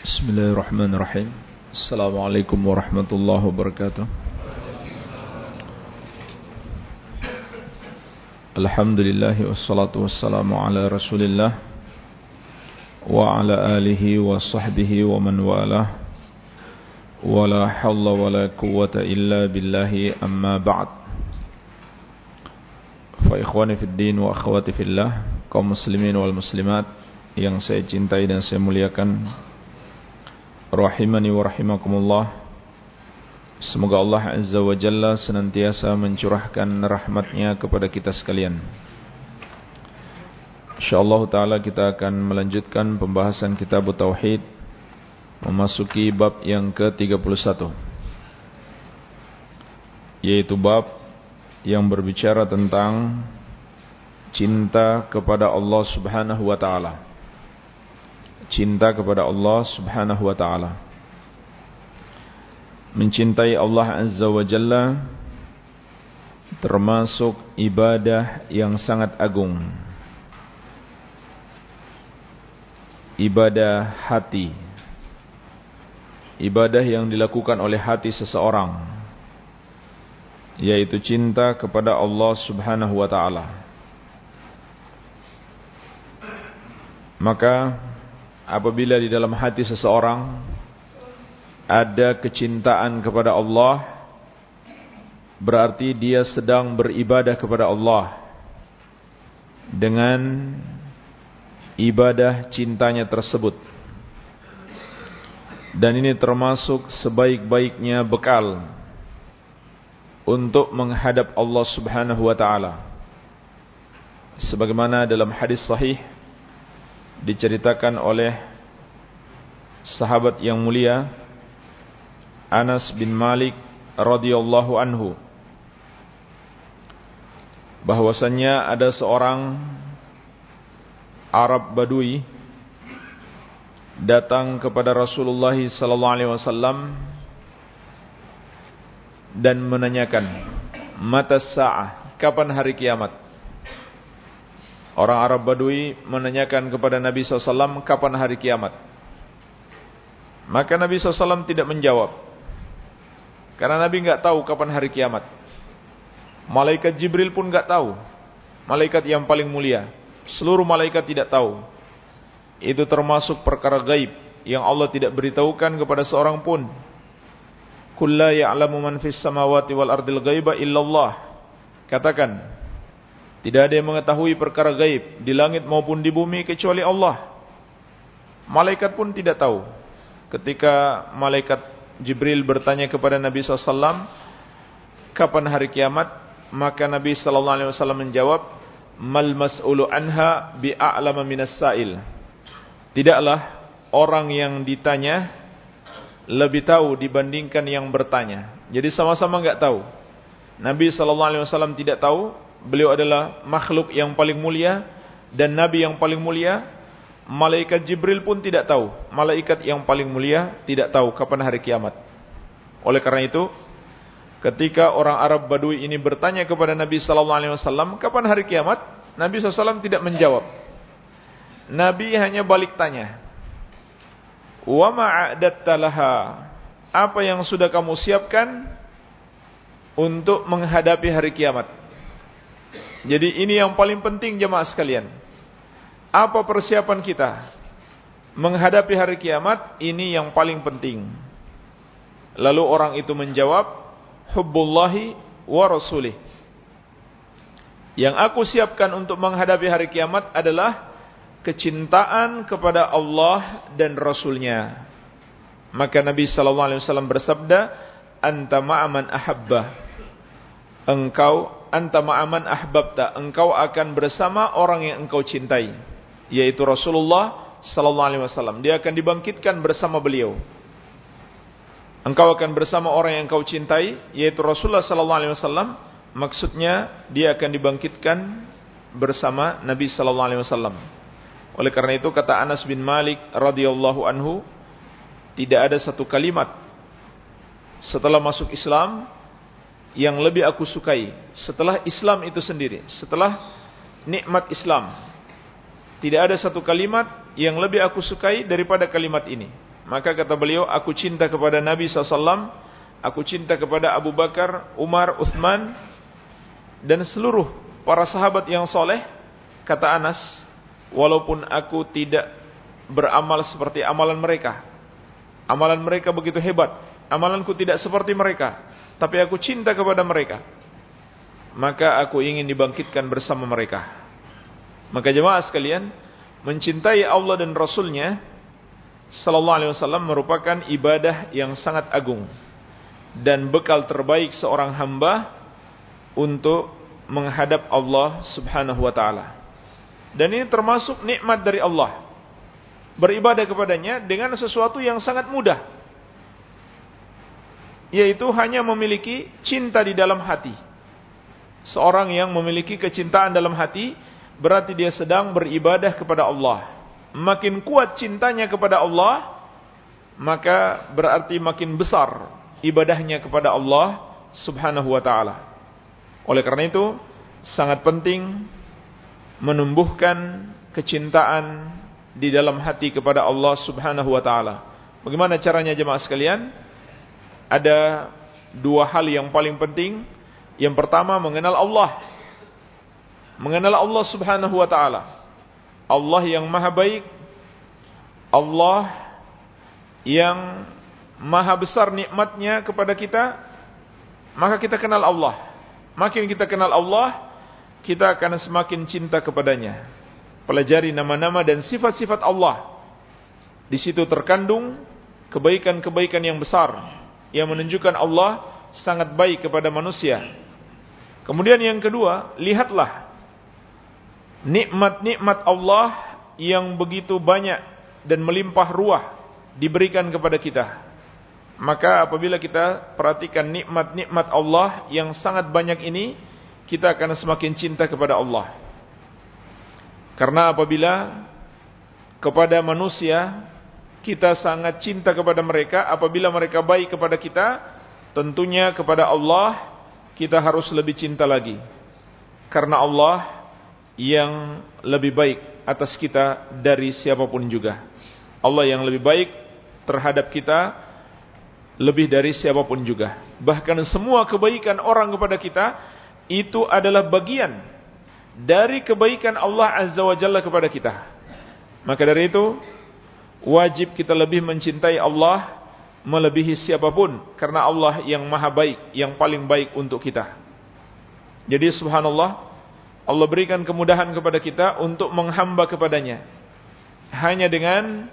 Bismillahirrahmanirrahim. Assalamualaikum warahmatullahi wabarakatuh. Alhamdulillahi wassalatu wassalamu ala rasulillah Wa ala alihi wa sahbihi wa man walah. Wa la hawla wa la quwata illa billahi amma ba'd. Fa ikhwani fid din wa akhwati fillah Kaum muslimin wal muslimat Yang saya cintai dan saya muliakan rahimani wa rahimakumullah. Semoga Allah azza wa jalla senantiasa mencurahkan rahmatnya kepada kita sekalian. Insyaallah taala kita akan melanjutkan pembahasan kitab tauhid memasuki bab yang ke-31 yaitu bab yang berbicara tentang cinta kepada Allah Subhanahu wa taala. Cinta kepada Allah Subhanahu wa taala. Mencintai Allah Azza wa Jalla termasuk ibadah yang sangat agung. Ibadah hati. Ibadah yang dilakukan oleh hati seseorang yaitu cinta kepada Allah Subhanahu wa taala. Maka apabila di dalam hati seseorang ada kecintaan kepada Allah berarti dia sedang beribadah kepada Allah dengan ibadah cintanya tersebut. Dan ini termasuk sebaik-baiknya bekal untuk menghadap Allah Subhanahu wa taala. Sebagaimana dalam hadis sahih diceritakan oleh sahabat yang mulia Anas bin Malik radhiyallahu anhu. Bahwasannya ada seorang Arab Badui datang kepada Rasulullah sallallahu alaihi wasallam dan menanyakan mata sa'ah? Kapan hari kiamat Orang Arab Badui menanyakan kepada Nabi SAW kapan hari kiamat. Maka Nabi SAW tidak menjawab. Karena Nabi nggak tahu kapan hari kiamat. Malaikat Jibril pun nggak tahu. Malaikat yang paling mulia. Seluruh malaikat tidak tahu. Itu termasuk perkara gaib yang Allah tidak beritahukan kepada seorang pun. Kulla ya'lamu man fis samawati wal ardil ghaiba illallah. Katakan, tidak ada yang mengetahui perkara gaib di langit maupun di bumi kecuali Allah. Malaikat pun tidak tahu. Ketika malaikat Jibril bertanya kepada Nabi SAW, kapan hari kiamat? Maka Nabi SAW menjawab, Mal mas'ulu anha bi'a'lama minas sa'il. Tidaklah orang yang ditanya lebih tahu dibandingkan yang bertanya. Jadi sama-sama enggak tahu. Nabi SAW tidak tahu, Beliau adalah makhluk yang paling mulia dan nabi yang paling mulia. Malaikat Jibril pun tidak tahu. Malaikat yang paling mulia tidak tahu kapan hari kiamat. Oleh karena itu, ketika orang Arab Badui ini bertanya kepada Nabi sallallahu alaihi wasallam, "Kapan hari kiamat?" Nabi SAW tidak menjawab. Nabi hanya balik tanya. "Wa ma'adatta laha?" Apa yang sudah kamu siapkan untuk menghadapi hari kiamat? Jadi ini yang paling penting jemaah sekalian. Apa persiapan kita menghadapi hari kiamat? Ini yang paling penting. Lalu orang itu menjawab, Hubbullahi wa rasulih. Yang aku siapkan untuk menghadapi hari kiamat adalah kecintaan kepada Allah dan Rasulnya. Maka Nabi Sallallahu Alaihi Wasallam bersabda, Anta ma'aman ahabbah. Engkau anta ma'aman ahbabta, engkau akan bersama orang yang engkau cintai, yaitu Rasulullah sallallahu alaihi wasallam. Dia akan dibangkitkan bersama beliau. Engkau akan bersama orang yang engkau cintai, yaitu Rasulullah sallallahu alaihi wasallam. Maksudnya dia akan dibangkitkan bersama Nabi sallallahu alaihi wasallam. Oleh karena itu kata Anas bin Malik radhiyallahu anhu, tidak ada satu kalimat setelah masuk Islam yang lebih aku sukai setelah Islam itu sendiri, setelah nikmat Islam. Tidak ada satu kalimat yang lebih aku sukai daripada kalimat ini. Maka kata beliau, aku cinta kepada Nabi SAW, aku cinta kepada Abu Bakar, Umar, Uthman, dan seluruh para sahabat yang soleh. Kata Anas, walaupun aku tidak beramal seperti amalan mereka. Amalan mereka begitu hebat. Amalanku tidak seperti mereka. Tapi aku cinta kepada mereka. Maka aku ingin dibangkitkan bersama mereka. Maka jemaah sekalian, mencintai Allah dan Rasulnya Sallallahu Alaihi Wasallam merupakan ibadah yang sangat agung dan bekal terbaik seorang hamba untuk menghadap Allah Subhanahu Wa Taala. Dan ini termasuk nikmat dari Allah. Beribadah kepadanya dengan sesuatu yang sangat mudah. Yaitu hanya memiliki cinta di dalam hati. Seorang yang memiliki kecintaan dalam hati berarti dia sedang beribadah kepada Allah makin kuat cintanya kepada Allah, maka berarti makin besar ibadahnya kepada Allah Subhanahu wa taala. Oleh karena itu, sangat penting menumbuhkan kecintaan di dalam hati kepada Allah Subhanahu wa taala. Bagaimana caranya jemaah sekalian? Ada dua hal yang paling penting. Yang pertama mengenal Allah. Mengenal Allah Subhanahu wa taala. Allah yang maha baik, Allah yang maha besar nikmatnya kepada kita, maka kita kenal Allah. Makin kita kenal Allah, kita akan semakin cinta kepadanya. Pelajari nama-nama dan sifat-sifat Allah. Di situ terkandung kebaikan-kebaikan yang besar yang menunjukkan Allah sangat baik kepada manusia. Kemudian yang kedua, lihatlah nikmat-nikmat Allah yang begitu banyak dan melimpah ruah diberikan kepada kita. Maka apabila kita perhatikan nikmat-nikmat Allah yang sangat banyak ini, kita akan semakin cinta kepada Allah. Karena apabila kepada manusia kita sangat cinta kepada mereka, apabila mereka baik kepada kita, tentunya kepada Allah kita harus lebih cinta lagi. Karena Allah yang lebih baik atas kita dari siapa pun juga. Allah yang lebih baik terhadap kita lebih dari siapa pun juga. Bahkan semua kebaikan orang kepada kita itu adalah bagian dari kebaikan Allah Azza wa Jalla kepada kita. Maka dari itu wajib kita lebih mencintai Allah melebihi siapa pun karena Allah yang maha baik, yang paling baik untuk kita. Jadi subhanallah Allah berikan kemudahan kepada kita untuk menghamba kepadanya. Hanya dengan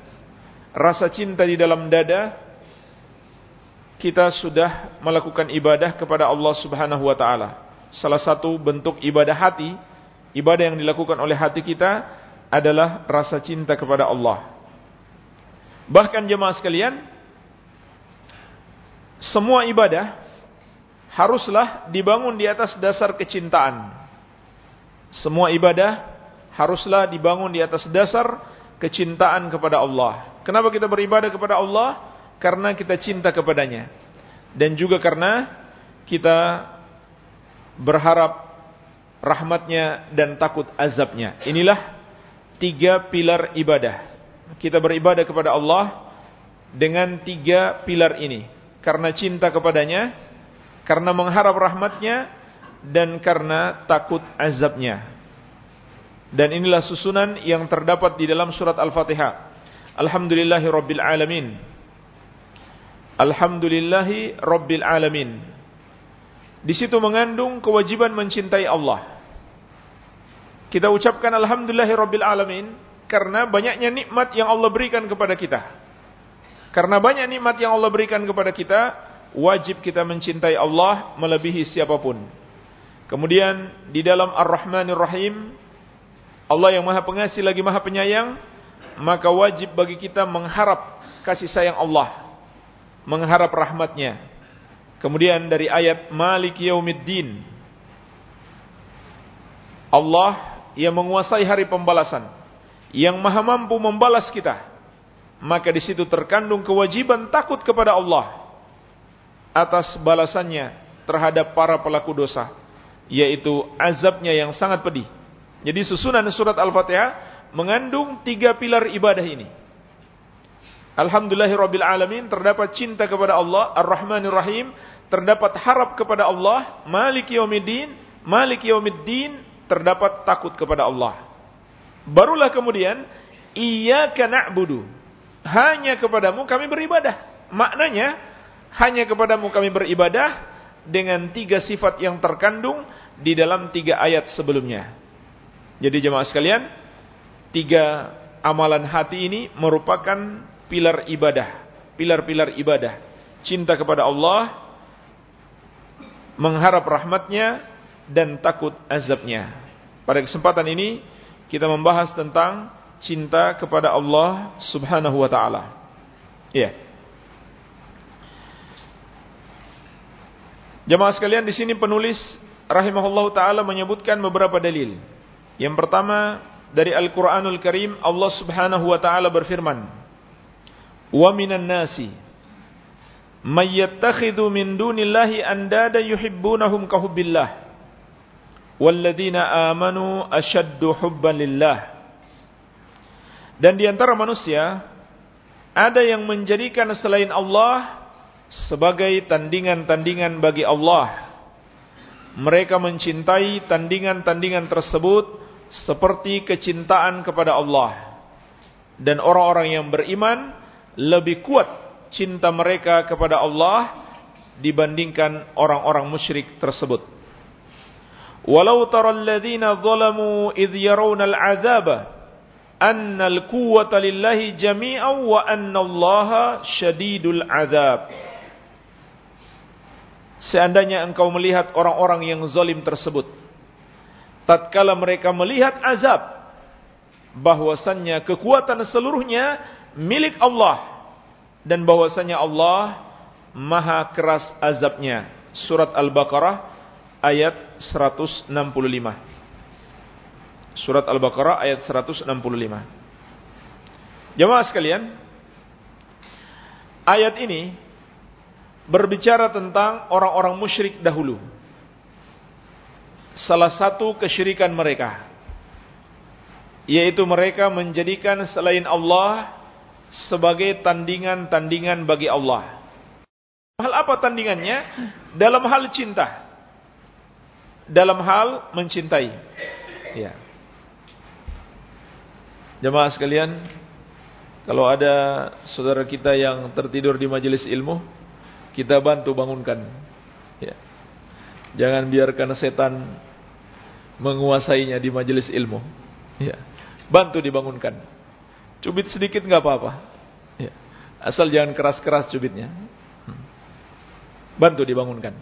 rasa cinta di dalam dada, kita sudah melakukan ibadah kepada Allah subhanahu wa ta'ala. Salah satu bentuk ibadah hati, ibadah yang dilakukan oleh hati kita adalah rasa cinta kepada Allah. Bahkan jemaah sekalian, semua ibadah haruslah dibangun di atas dasar kecintaan. Semua ibadah haruslah dibangun di atas dasar kecintaan kepada Allah. Kenapa kita beribadah kepada Allah? Karena kita cinta kepadanya. Dan juga karena kita berharap rahmatnya dan takut azabnya. Inilah tiga pilar ibadah. Kita beribadah kepada Allah dengan tiga pilar ini. Karena cinta kepadanya, karena mengharap rahmatnya, dan karena takut azabnya. Dan inilah susunan yang terdapat di dalam surat Al-Fatihah. Alhamdulillahi Rabbil Alamin. Alhamdulillahi Rabbil Alamin. Di situ mengandung kewajiban mencintai Allah. Kita ucapkan Alhamdulillahi Rabbil Alamin karena banyaknya nikmat yang Allah berikan kepada kita. Karena banyak nikmat yang Allah berikan kepada kita, wajib kita mencintai Allah melebihi siapa pun. Kemudian di dalam Ar-Rahmanir Rahim Allah yang Maha Pengasih lagi Maha Penyayang, maka wajib bagi kita mengharap kasih sayang Allah, mengharap rahmatnya. Kemudian dari ayat Malik Yaumiddin Allah yang menguasai hari pembalasan, yang Maha mampu membalas kita. Maka di situ terkandung kewajiban takut kepada Allah atas balasannya terhadap para pelaku dosa yaitu azabnya yang sangat pedih. Jadi susunan surat Al-Fatihah mengandung tiga pilar ibadah ini. Alhamdulillahirabbil alamin terdapat cinta kepada Allah Ar-Rahmanir Rahim, terdapat harap kepada Allah Maliki Yaumiddin, Maliki Yaumiddin, terdapat takut kepada Allah. Barulah kemudian iyyaka na'budu. Hanya kepadamu kami beribadah. Maknanya hanya kepadamu kami beribadah dengan tiga sifat yang terkandung di dalam tiga ayat sebelumnya. Jadi jemaah sekalian, tiga amalan hati ini merupakan pilar ibadah, pilar-pilar ibadah. Cinta kepada Allah, mengharap rahmatnya, dan takut azabnya. Pada kesempatan ini, kita membahas tentang cinta kepada Allah subhanahu wa ta'ala. Ya. Jemaah sekalian, di sini penulis rahimahullah ta'ala menyebutkan beberapa dalil. Yang pertama, dari Al-Quranul Karim, Allah subhanahu wa ta'ala berfirman, wa minan nasi may yattakhidhu min dunillahi andada yuhibbunahum ka hubbillah walladzina amanu ashaddu hubban lillah. Dan di antara manusia ada yang menjadikan selain Allah sebagai tandingan-tandingan bagi Allah. Mereka mencintai tandingan-tandingan tersebut seperti kecintaan kepada Allah. Dan orang-orang yang beriman lebih kuat cinta mereka kepada Allah dibandingkan orang-orang musyrik tersebut. Walau tara alladhina zalamu idh yarawna al-'adzaba anna al-quwwata lillahi jami'an wa anna Allah syadidul 'adzab. Seandainya engkau melihat orang-orang yang zalim tersebut tatkala mereka melihat azab bahwasannya kekuatan seluruhnya milik Allah dan bahwasanya Allah maha keras azabnya. Surat Al-Baqarah ayat 165. Surat Al-Baqarah ayat 165. Jemaah sekalian, ayat ini berbicara tentang orang-orang musyrik dahulu. Salah satu kesyirikan mereka yaitu mereka menjadikan selain Allah sebagai tandingan-tandingan bagi Allah. Hal apa tandingannya? Dalam hal cinta. Dalam hal mencintai. Ya. Jemaah sekalian, kalau ada saudara kita yang tertidur di majelis ilmu, kita bantu bangunkan. Ya. Jangan biarkan setan menguasainya di majelis ilmu. Ya. Bantu dibangunkan. Cubit sedikit nggak apa-apa. Ya. Asal jangan keras-keras cubitnya. Hmm. Bantu dibangunkan.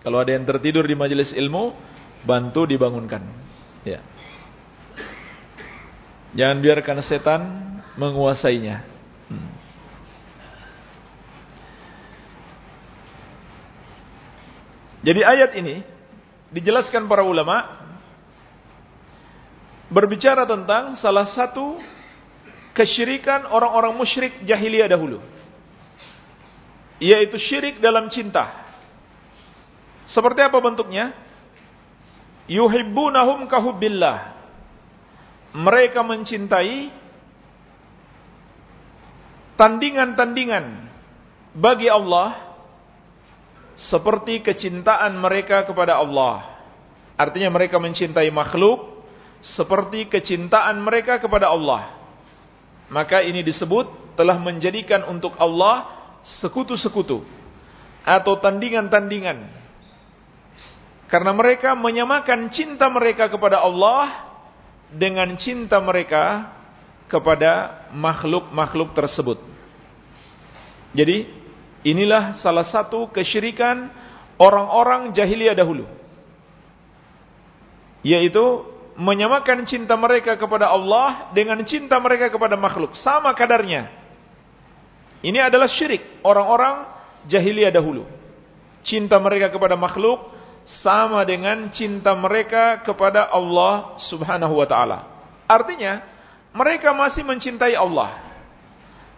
Kalau ada yang tertidur di majelis ilmu, bantu dibangunkan. Ya. Jangan biarkan setan menguasainya. Hmm. Jadi ayat ini dijelaskan para ulama berbicara tentang salah satu kesyirikan orang-orang musyrik jahiliyah dahulu. Yaitu syirik dalam cinta. Seperti apa bentuknya? Yuhibbunahum kahubbillah. Mereka mencintai tandingan-tandingan bagi Allah seperti kecintaan mereka kepada Allah. Artinya mereka mencintai makhluk seperti kecintaan mereka kepada Allah maka ini disebut telah menjadikan untuk Allah sekutu-sekutu atau tandingan-tandingan. Karena mereka menyamakan cinta mereka kepada Allah dengan cinta mereka kepada makhluk-makhluk tersebut. Jadi, inilah salah satu kesyirikan orang-orang jahiliyah dahulu. Yaitu menyamakan cinta mereka kepada Allah dengan cinta mereka kepada makhluk. Sama kadarnya. Ini adalah syirik orang-orang jahiliyah dahulu. Cinta mereka kepada makhluk sama dengan cinta mereka kepada Allah subhanahu wa ta'ala. Artinya, mereka masih mencintai Allah.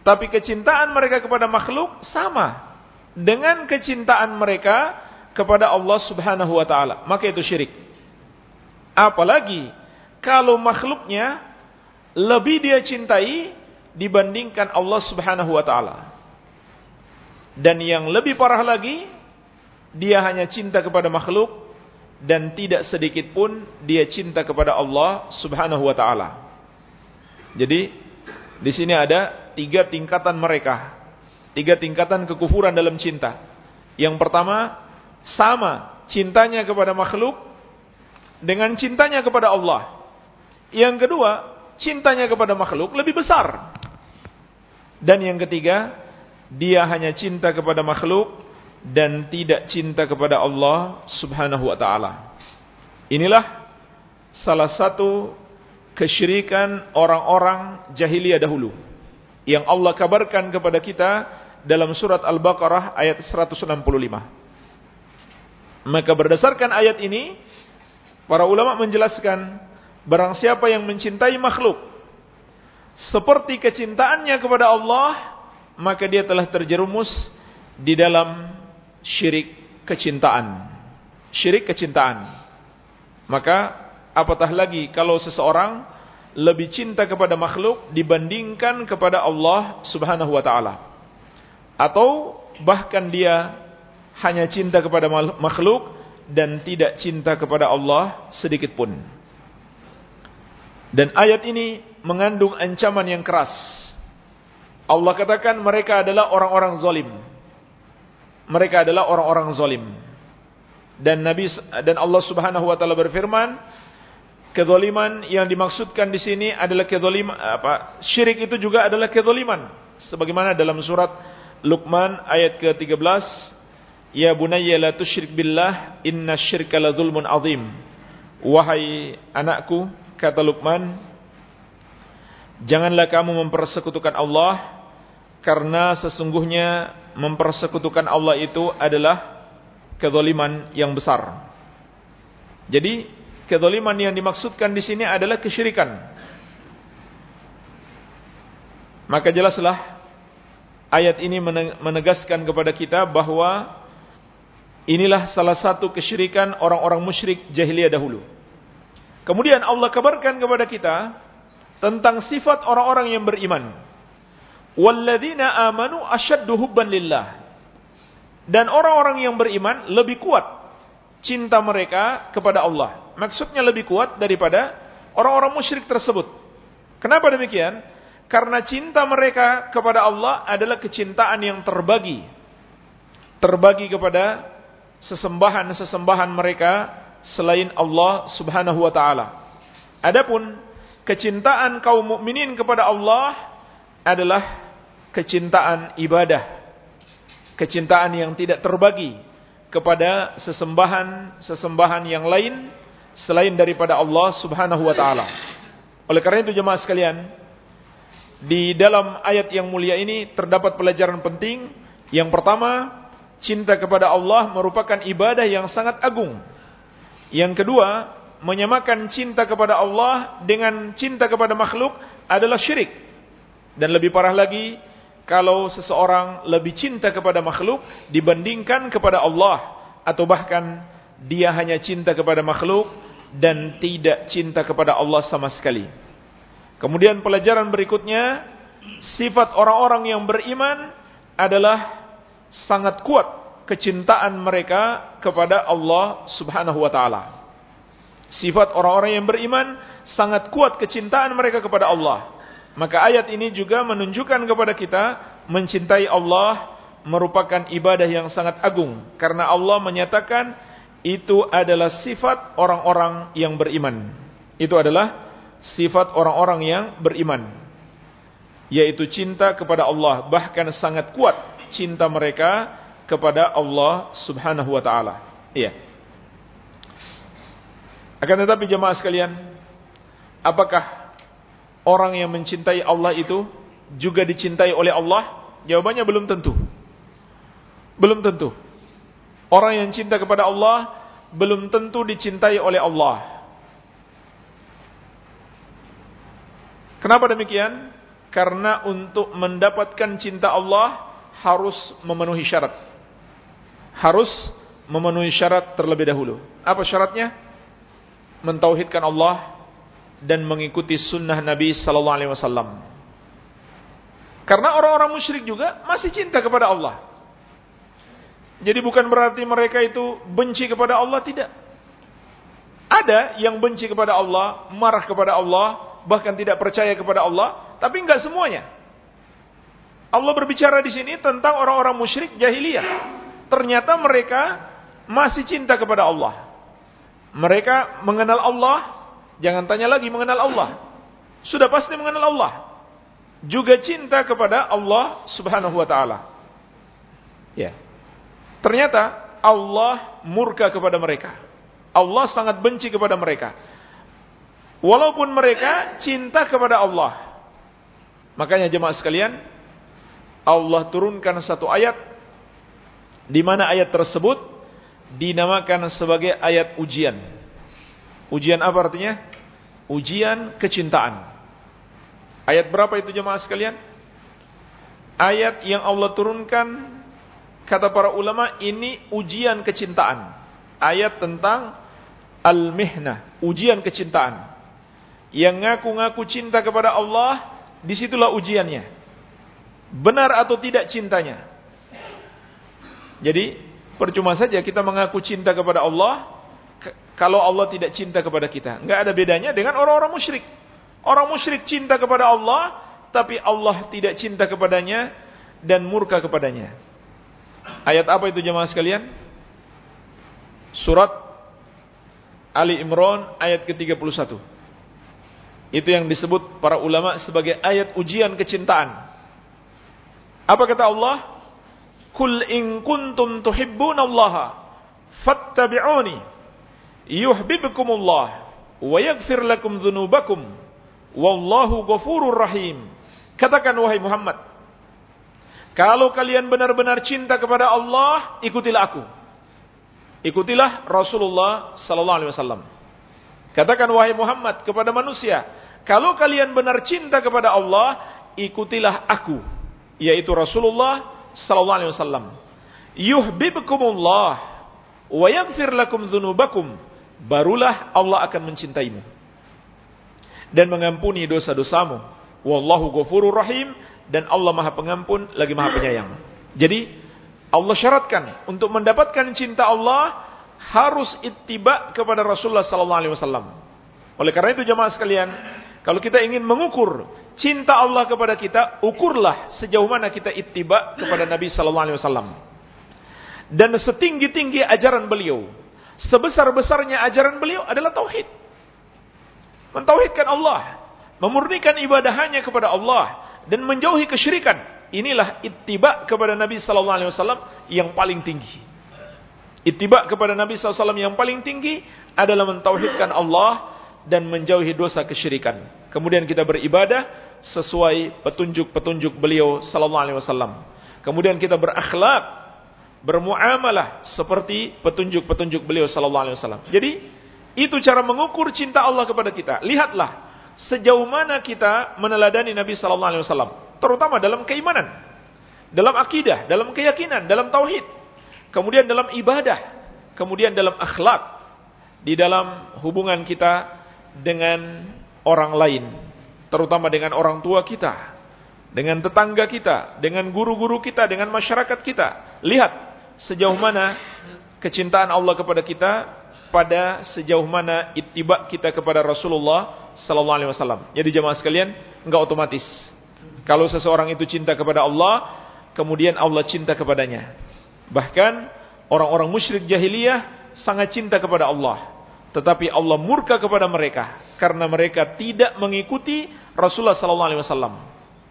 Tapi kecintaan mereka kepada makhluk sama dengan kecintaan mereka kepada Allah subhanahu wa ta'ala. Maka itu syirik. Apalagi kalau makhluknya lebih dia cintai dibandingkan Allah Subhanahu wa taala. Dan yang lebih parah lagi, dia hanya cinta kepada makhluk dan tidak sedikit pun dia cinta kepada Allah Subhanahu wa taala. Jadi di sini ada tiga tingkatan mereka. Tiga tingkatan kekufuran dalam cinta. Yang pertama, sama cintanya kepada makhluk dengan cintanya kepada Allah. Yang kedua, cintanya kepada makhluk lebih besar. Dan yang ketiga, dia hanya cinta kepada makhluk dan tidak cinta kepada Allah Subhanahu wa taala. Inilah salah satu kesyirikan orang-orang jahiliyah dahulu yang Allah kabarkan kepada kita dalam surat Al-Baqarah ayat 165. Maka berdasarkan ayat ini para ulama menjelaskan barang siapa yang mencintai makhluk seperti kecintaannya kepada Allah maka dia telah terjerumus di dalam syirik kecintaan. Syirik kecintaan. Maka apatah lagi kalau seseorang lebih cinta kepada makhluk dibandingkan kepada Allah Subhanahu wa taala. Atau bahkan dia hanya cinta kepada makhluk dan tidak cinta kepada Allah sedikit pun. Dan ayat ini mengandung ancaman yang keras. Allah katakan mereka adalah orang-orang zalim. Mereka adalah orang-orang zalim. Dan Nabi dan Allah Subhanahu wa taala berfirman, Kezaliman yang dimaksudkan di sini adalah kezaliman apa? Syirik itu juga adalah kezaliman. Sebagaimana dalam surat Luqman ayat ke-13, Ya bunayya la tusyrik billah inna syirka la zulmun azim. Wahai anakku, kata Luqman, janganlah kamu mempersekutukan Allah karena sesungguhnya mempersekutukan Allah itu adalah kezaliman yang besar. Jadi Kedoliman yang dimaksudkan di sini adalah kesyirikan. Maka jelaslah ayat ini menegaskan kepada kita bahwa inilah salah satu kesyirikan orang-orang musyrik jahiliyah dahulu. Kemudian Allah kabarkan kepada kita tentang sifat orang-orang yang beriman. Walladzina amanu asyaddu hubban lillah. Dan orang-orang yang beriman lebih kuat cinta mereka kepada Allah maksudnya lebih kuat daripada orang-orang musyrik tersebut. Kenapa demikian? Karena cinta mereka kepada Allah adalah kecintaan yang terbagi. Terbagi kepada sesembahan-sesembahan mereka selain Allah Subhanahu wa taala. Adapun kecintaan kaum mukminin kepada Allah adalah kecintaan ibadah. Kecintaan yang tidak terbagi kepada sesembahan-sesembahan yang lain selain daripada Allah Subhanahu wa taala. Oleh karena itu jemaah sekalian, di dalam ayat yang mulia ini terdapat pelajaran penting. Yang pertama, cinta kepada Allah merupakan ibadah yang sangat agung. Yang kedua, menyamakan cinta kepada Allah dengan cinta kepada makhluk adalah syirik. Dan lebih parah lagi, kalau seseorang lebih cinta kepada makhluk dibandingkan kepada Allah atau bahkan dia hanya cinta kepada makhluk dan tidak cinta kepada Allah sama sekali. Kemudian pelajaran berikutnya, sifat orang-orang yang beriman adalah sangat kuat kecintaan mereka kepada Allah Subhanahu wa taala. Sifat orang-orang yang beriman sangat kuat kecintaan mereka kepada Allah. Maka ayat ini juga menunjukkan kepada kita mencintai Allah merupakan ibadah yang sangat agung karena Allah menyatakan itu adalah sifat orang-orang yang beriman. Itu adalah sifat orang-orang yang beriman. Yaitu cinta kepada Allah. Bahkan sangat kuat cinta mereka kepada Allah subhanahu wa ta'ala. Iya. Akan tetapi jemaah sekalian. Apakah orang yang mencintai Allah itu juga dicintai oleh Allah? Jawabannya belum tentu. Belum tentu. Orang yang cinta kepada Allah belum tentu dicintai oleh Allah. Kenapa demikian? Karena untuk mendapatkan cinta Allah harus memenuhi syarat. Harus memenuhi syarat terlebih dahulu. Apa syaratnya? Mentauhidkan Allah dan mengikuti sunnah Nabi sallallahu alaihi wasallam. Karena orang-orang musyrik juga masih cinta kepada Allah. Jadi bukan berarti mereka itu benci kepada Allah, tidak. Ada yang benci kepada Allah, marah kepada Allah, bahkan tidak percaya kepada Allah, tapi enggak semuanya. Allah berbicara di sini tentang orang-orang musyrik jahiliyah. Ternyata mereka masih cinta kepada Allah. Mereka mengenal Allah, jangan tanya lagi mengenal Allah. Sudah pasti mengenal Allah. Juga cinta kepada Allah Subhanahu wa taala. Ya. Ternyata Allah murka kepada mereka. Allah sangat benci kepada mereka. Walaupun mereka cinta kepada Allah. Makanya jemaah sekalian, Allah turunkan satu ayat di mana ayat tersebut dinamakan sebagai ayat ujian. Ujian apa artinya? Ujian kecintaan. Ayat berapa itu jemaah sekalian? Ayat yang Allah turunkan kata para ulama ini ujian kecintaan. Ayat tentang al-mihnah, ujian kecintaan yang ngaku-ngaku cinta kepada Allah, di situlah ujiannya. Benar atau tidak cintanya. Jadi, percuma saja kita mengaku cinta kepada Allah, kalau Allah tidak cinta kepada kita. Enggak ada bedanya dengan orang-orang musyrik. Orang musyrik cinta kepada Allah, tapi Allah tidak cinta kepadanya dan murka kepadanya. Ayat apa itu jemaah sekalian? Surat Ali Imran ayat ke-31. Itu yang disebut para ulama sebagai ayat ujian kecintaan. Apa kata Allah? Kul in kuntum tuhibbunallaha fattabi'uni yuhibbukumullah wa yaghfir lakum dzunubakum wallahu ghafurur rahim. Katakan wahai Muhammad, kalau kalian benar-benar cinta kepada Allah, ikutilah aku. Ikutilah Rasulullah sallallahu alaihi wasallam. Katakan wahai Muhammad kepada manusia, kalau kalian benar cinta kepada Allah, ikutilah aku, yaitu Rasulullah sallallahu alaihi wasallam. Yuhibbukumullah wa yaghfir lakum dzunubakum. Barulah Allah akan mencintaimu dan mengampuni dosa-dosamu. Wallahu ghafurur rahim dan Allah Maha Pengampun lagi Maha Penyayang. Jadi Allah syaratkan untuk mendapatkan cinta Allah harus ittiba kepada Rasulullah sallallahu alaihi wasallam. Oleh karena itu jemaah sekalian, kalau kita ingin mengukur cinta Allah kepada kita, ukurlah sejauh mana kita ittiba kepada Nabi sallallahu alaihi wasallam. Dan setinggi-tinggi ajaran beliau, sebesar-besarnya ajaran beliau adalah tauhid. Mentauhidkan Allah, memurnikan ibadah hanya kepada Allah dan menjauhi kesyirikan. Inilah ittiba kepada Nabi sallallahu alaihi wasallam yang paling tinggi. Ittiba kepada Nabi wasallam yang paling tinggi adalah mentauhidkan Allah dan menjauhi dosa kesyirikan. Kemudian kita beribadah sesuai petunjuk-petunjuk beliau sallallahu alaihi wasallam. Kemudian kita berakhlak, bermuamalah seperti petunjuk-petunjuk beliau sallallahu alaihi wasallam. Jadi, itu cara mengukur cinta Allah kepada kita. Lihatlah sejauh mana kita meneladani Nabi sallallahu alaihi wasallam, terutama dalam keimanan, dalam akidah, dalam keyakinan, dalam tauhid. Kemudian dalam ibadah, kemudian dalam akhlak, di dalam hubungan kita dengan orang lain, terutama dengan orang tua kita, dengan tetangga kita, dengan guru-guru kita, dengan masyarakat kita. Lihat sejauh mana kecintaan Allah kepada kita pada sejauh mana ittiba kita kepada Rasulullah sallallahu alaihi wasallam. Jadi jemaah sekalian, enggak otomatis. Kalau seseorang itu cinta kepada Allah, kemudian Allah cinta kepadanya. Bahkan orang-orang musyrik jahiliyah sangat cinta kepada Allah. Tetapi Allah murka kepada mereka karena mereka tidak mengikuti Rasulullah sallallahu alaihi wasallam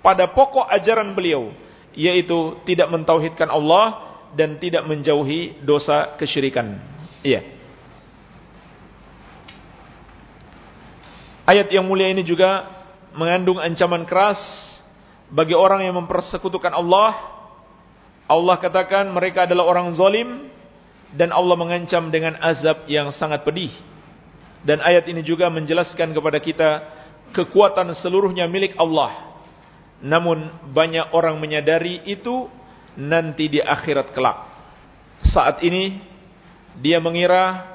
pada pokok ajaran beliau yaitu tidak mentauhidkan Allah dan tidak menjauhi dosa kesyirikan. Iya. Ayat yang mulia ini juga mengandung ancaman keras bagi orang yang mempersekutukan Allah. Allah katakan mereka adalah orang zalim dan Allah mengancam dengan azab yang sangat pedih. Dan ayat ini juga menjelaskan kepada kita kekuatan seluruhnya milik Allah. Namun banyak orang menyadari itu nanti di akhirat kelak. Saat ini dia mengira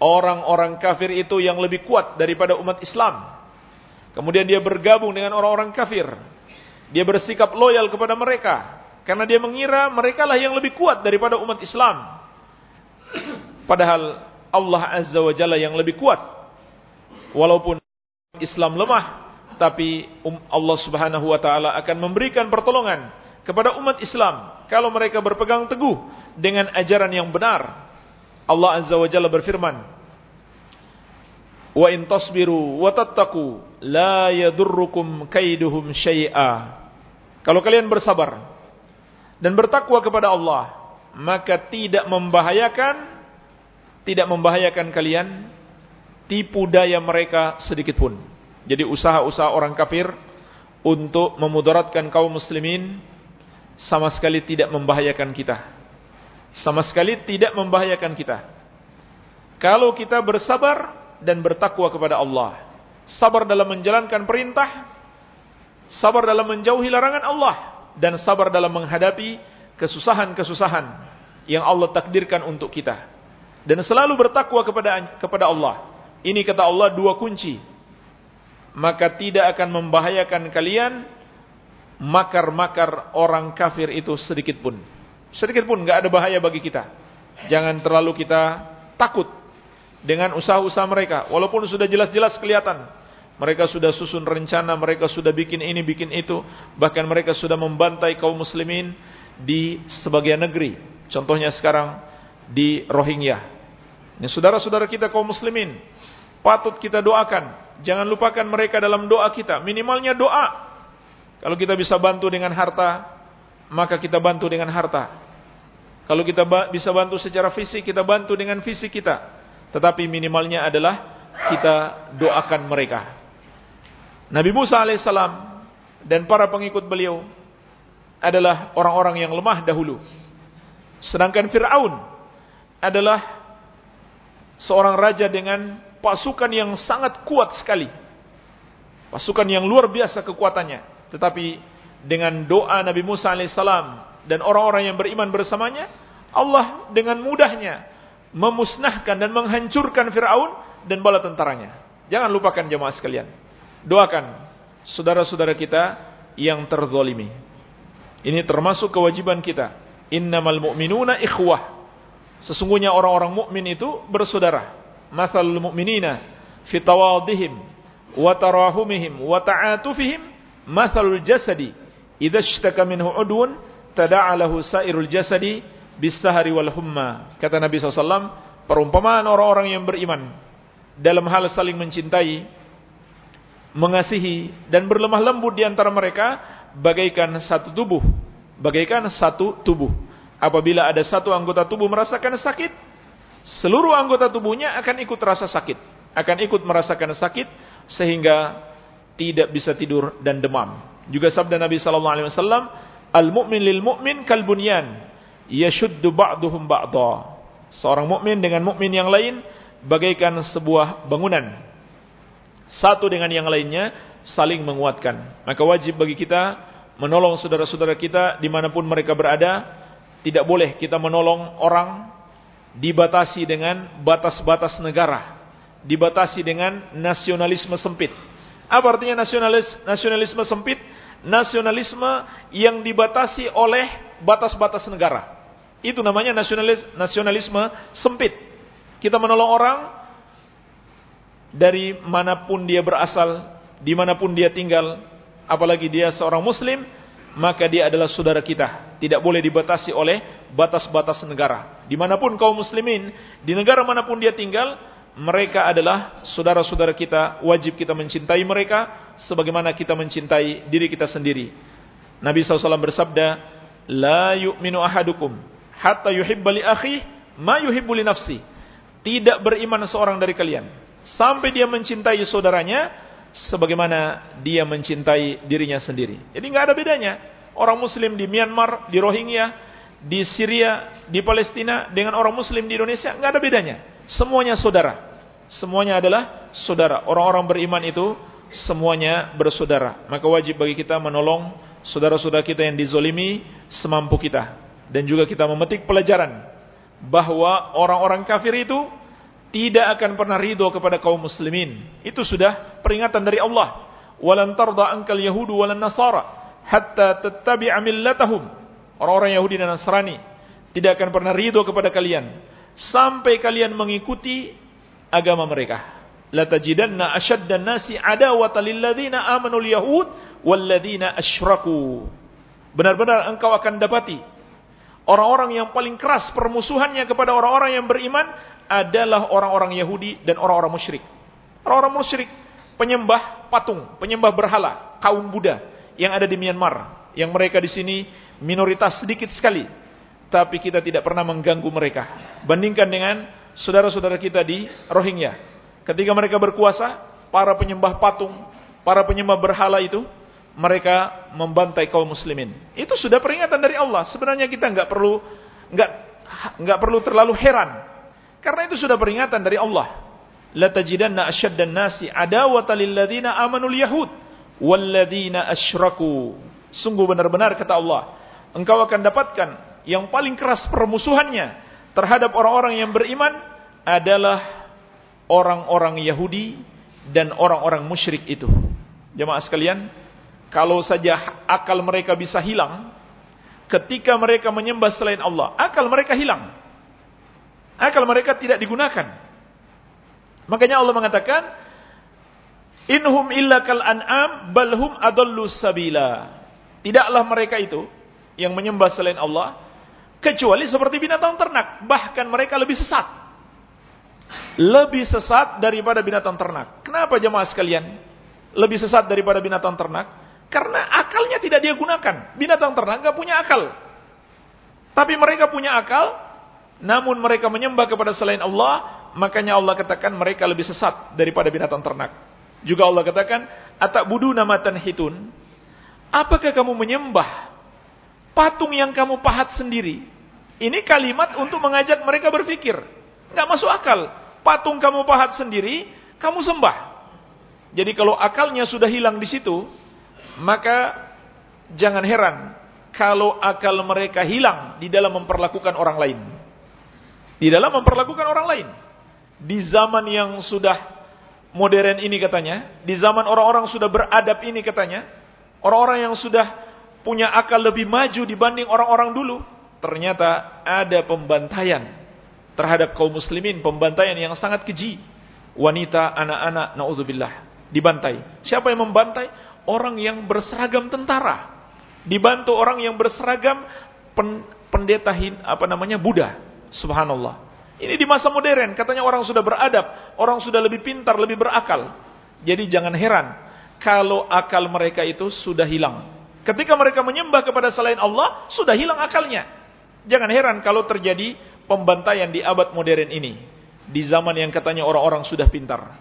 orang-orang kafir itu yang lebih kuat daripada umat Islam. Kemudian dia bergabung dengan orang-orang kafir Dia bersikap loyal kepada mereka karena dia mengira mereka lah yang lebih kuat daripada umat Islam. Padahal Allah Azza wa Jalla yang lebih kuat. Walaupun Islam lemah, tapi um, Allah Subhanahu wa taala akan memberikan pertolongan kepada umat Islam kalau mereka berpegang teguh dengan ajaran yang benar. Allah Azza wa Jalla berfirman, "Wa in tasbiru wa tattaqu la yadurrukum kaiduhum syai'a." Kalau kalian bersabar dan bertakwa kepada Allah, maka tidak membahayakan tidak membahayakan kalian tipu daya mereka sedikit pun. Jadi usaha-usaha orang kafir untuk memudaratkan kaum muslimin sama sekali tidak membahayakan kita. Sama sekali tidak membahayakan kita. Kalau kita bersabar dan bertakwa kepada Allah, sabar dalam menjalankan perintah, sabar dalam menjauhi larangan Allah dan sabar dalam menghadapi kesusahan-kesusahan yang Allah takdirkan untuk kita. Dan selalu bertakwa kepada kepada Allah. Ini kata Allah dua kunci. Maka tidak akan membahayakan kalian makar-makar orang kafir itu sedikit pun. Sedikit pun nggak ada bahaya bagi kita. Jangan terlalu kita takut dengan usaha-usaha mereka. Walaupun sudah jelas-jelas kelihatan mereka sudah susun rencana, mereka sudah bikin ini, bikin itu. Bahkan mereka sudah membantai kaum muslimin di sebagian negeri. Contohnya sekarang di Rohingya. Ini saudara-saudara kita kaum muslimin. Patut kita doakan. Jangan lupakan mereka dalam doa kita. Minimalnya doa. Kalau kita bisa bantu dengan harta, maka kita bantu dengan harta. Kalau kita bisa bantu secara fisik, kita bantu dengan fisik kita. Tetapi minimalnya adalah kita doakan mereka. Nabi Musa alaihissalam dan para pengikut beliau adalah orang-orang yang lemah dahulu. Sedangkan Fir'aun adalah seorang raja dengan pasukan yang sangat kuat sekali. Pasukan yang luar biasa kekuatannya. Tetapi dengan doa Nabi Musa alaihissalam dan orang-orang yang beriman bersamanya, Allah dengan mudahnya memusnahkan dan menghancurkan Fir'aun dan bala tentaranya. Jangan lupakan jemaah sekalian. Doakan saudara-saudara kita yang terzolimi. Ini termasuk kewajiban kita. Innamal mu'minuna ikhwah. Sesungguhnya orang-orang mukmin itu bersaudara. Masal mu'minina fi tawadihim wa tarahumihim wa ta'atufihim masalul jasadi idza ishtaka minhu udwun tada'a lahu sairul jasadi bisahari wal humma. Kata Nabi SAW, perumpamaan orang-orang yang beriman dalam hal saling mencintai mengasihi dan berlemah lembut di antara mereka bagaikan satu tubuh, bagaikan satu tubuh. Apabila ada satu anggota tubuh merasakan sakit, seluruh anggota tubuhnya akan ikut rasa sakit, akan ikut merasakan sakit sehingga tidak bisa tidur dan demam. Juga sabda Nabi sallallahu alaihi wasallam, "Al-mu'min lil mu'min kal bunyan, yashuddu ba'duhum ba'dha." Seorang mukmin dengan mukmin yang lain bagaikan sebuah bangunan satu dengan yang lainnya saling menguatkan. Maka wajib bagi kita menolong saudara-saudara kita di mana pun mereka berada. Tidak boleh kita menolong orang dibatasi dengan batas-batas negara. Dibatasi dengan nasionalisme sempit. Apa artinya nasionalis, nasionalisme sempit? Nasionalisme yang dibatasi oleh batas-batas negara. Itu namanya nasionalis, nasionalisme sempit. Kita menolong orang dari mana pun dia berasal, di mana pun dia tinggal, apalagi dia seorang muslim, maka dia adalah saudara kita. Tidak boleh dibatasi oleh batas-batas negara. Di mana pun kaum muslimin, di negara mana pun dia tinggal, mereka adalah saudara-saudara kita, wajib kita mencintai mereka, sebagaimana kita mencintai diri kita sendiri. Nabi SAW bersabda, La yu'minu ahadukum, hatta yuhibba li akhi, ma yuhibbu nafsi. Tidak beriman seorang dari kalian sampai dia mencintai saudaranya sebagaimana dia mencintai dirinya sendiri. Jadi nggak ada bedanya orang muslim di Myanmar, di Rohingya, di Syria, di Palestina dengan orang muslim di Indonesia nggak ada bedanya. Semuanya saudara. Semuanya adalah saudara. Orang-orang beriman itu semuanya bersaudara. Maka wajib bagi kita menolong saudara-saudara kita yang dizolimi semampu kita. Dan juga kita memetik pelajaran bahwa orang-orang kafir itu tidak akan pernah ridho kepada kaum muslimin. Itu sudah peringatan dari Allah. Walan tarda ankal yahudu walan nasara hatta tattabi'a millatahum. Orang-orang Yahudi dan Nasrani tidak akan pernah ridho kepada kalian sampai kalian mengikuti agama mereka. La tajidanna ashaddan nasi adawatan lil ladzina amanu al yahud wal ladzina asyraku. Benar-benar engkau akan dapati orang-orang yang paling keras permusuhannya kepada orang-orang yang beriman adalah orang-orang Yahudi dan orang-orang musyrik. Orang-orang musyrik penyembah patung, penyembah berhala, kaum Buddha yang ada di Myanmar, yang mereka di sini minoritas sedikit sekali. Tapi kita tidak pernah mengganggu mereka. Bandingkan dengan saudara-saudara kita di Rohingya. Ketika mereka berkuasa, para penyembah patung, para penyembah berhala itu mereka membantai kaum muslimin. Itu sudah peringatan dari Allah. Sebenarnya kita nggak perlu nggak nggak perlu terlalu heran. Karena itu sudah peringatan dari Allah. La tajidanna asyaddan nasi adawatan lil ladzina amanul yahud wal ladzina asyraku. Sungguh benar-benar kata Allah, engkau akan dapatkan yang paling keras permusuhannya terhadap orang-orang yang beriman adalah orang-orang Yahudi dan orang-orang musyrik itu. Jemaah sekalian, kalau saja akal mereka bisa hilang, ketika mereka menyembah selain Allah, akal mereka hilang. Akal mereka tidak digunakan. Makanya Allah mengatakan, Inhum illa kal an'am balhum adallu sabila. Tidaklah mereka itu yang menyembah selain Allah kecuali seperti binatang ternak, bahkan mereka lebih sesat. Lebih sesat daripada binatang ternak. Kenapa jemaah sekalian? Lebih sesat daripada binatang ternak? Karena akalnya tidak dia gunakan. Binatang ternak nggak punya akal. Tapi mereka punya akal, namun mereka menyembah kepada selain Allah, makanya Allah katakan mereka lebih sesat daripada binatang ternak. Juga Allah katakan, atak budu namatan hitun. Apakah kamu menyembah patung yang kamu pahat sendiri? Ini kalimat untuk mengajak mereka berpikir. Nggak masuk akal. Patung kamu pahat sendiri, kamu sembah. Jadi kalau akalnya sudah hilang di situ, maka jangan heran kalau akal mereka hilang di dalam memperlakukan orang lain. Di dalam memperlakukan orang lain. Di zaman yang sudah modern ini katanya, di zaman orang-orang sudah beradab ini katanya, orang-orang yang sudah punya akal lebih maju dibanding orang-orang dulu, ternyata ada pembantaian terhadap kaum muslimin, pembantaian yang sangat keji. Wanita, anak-anak, naudzubillah, dibantai. Siapa yang membantai? orang yang berseragam tentara, dibantu orang yang berseragam pen, pendeta apa namanya Buddha. Subhanallah. Ini di masa modern, katanya orang sudah beradab, orang sudah lebih pintar, lebih berakal. Jadi jangan heran kalau akal mereka itu sudah hilang. Ketika mereka menyembah kepada selain Allah, sudah hilang akalnya. Jangan heran kalau terjadi pembantaian di abad modern ini. Di zaman yang katanya orang-orang sudah pintar.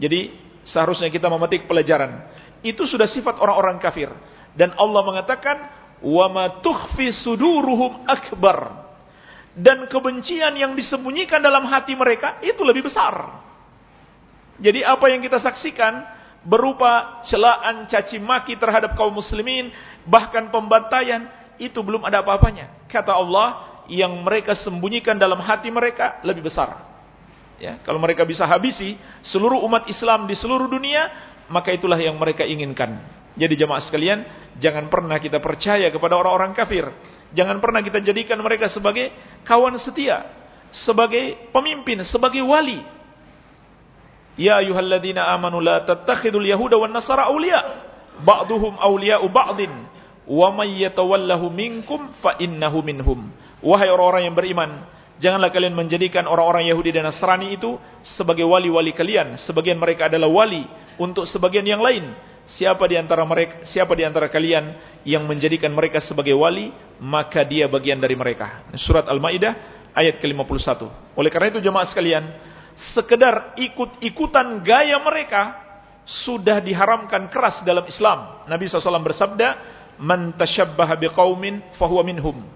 Jadi seharusnya kita memetik pelajaran. Itu sudah sifat orang-orang kafir. Dan Allah mengatakan, "Wa ma tukhfi suduruhum akbar." Dan kebencian yang disembunyikan dalam hati mereka itu lebih besar. Jadi apa yang kita saksikan berupa celaan caci maki terhadap kaum muslimin, bahkan pembantaian, itu belum ada apa-apanya. Kata Allah, yang mereka sembunyikan dalam hati mereka lebih besar. Ya, kalau mereka bisa habisi seluruh umat Islam di seluruh dunia, maka itulah yang mereka inginkan. Jadi jemaah sekalian, jangan pernah kita percaya kepada orang-orang kafir. Jangan pernah kita jadikan mereka sebagai kawan setia, sebagai pemimpin, sebagai wali. Ya ayyuhalladzina amanu la tattakhidul yahuda wan nasara awliya, ba'duhum awliya'u ba'din, wa may yatawallahu minkum fa innahu minhum. Wahai orang-orang yang beriman, Janganlah kalian menjadikan orang-orang Yahudi dan Nasrani itu sebagai wali-wali kalian. Sebagian mereka adalah wali untuk sebagian yang lain. Siapa di antara mereka, siapa di antara kalian yang menjadikan mereka sebagai wali, maka dia bagian dari mereka. Surat Al-Maidah ayat ke-51. Oleh karena itu jemaah sekalian, sekedar ikut-ikutan gaya mereka sudah diharamkan keras dalam Islam. Nabi SAW bersabda, "Man tashabbaha biqaumin fahuwa minhum."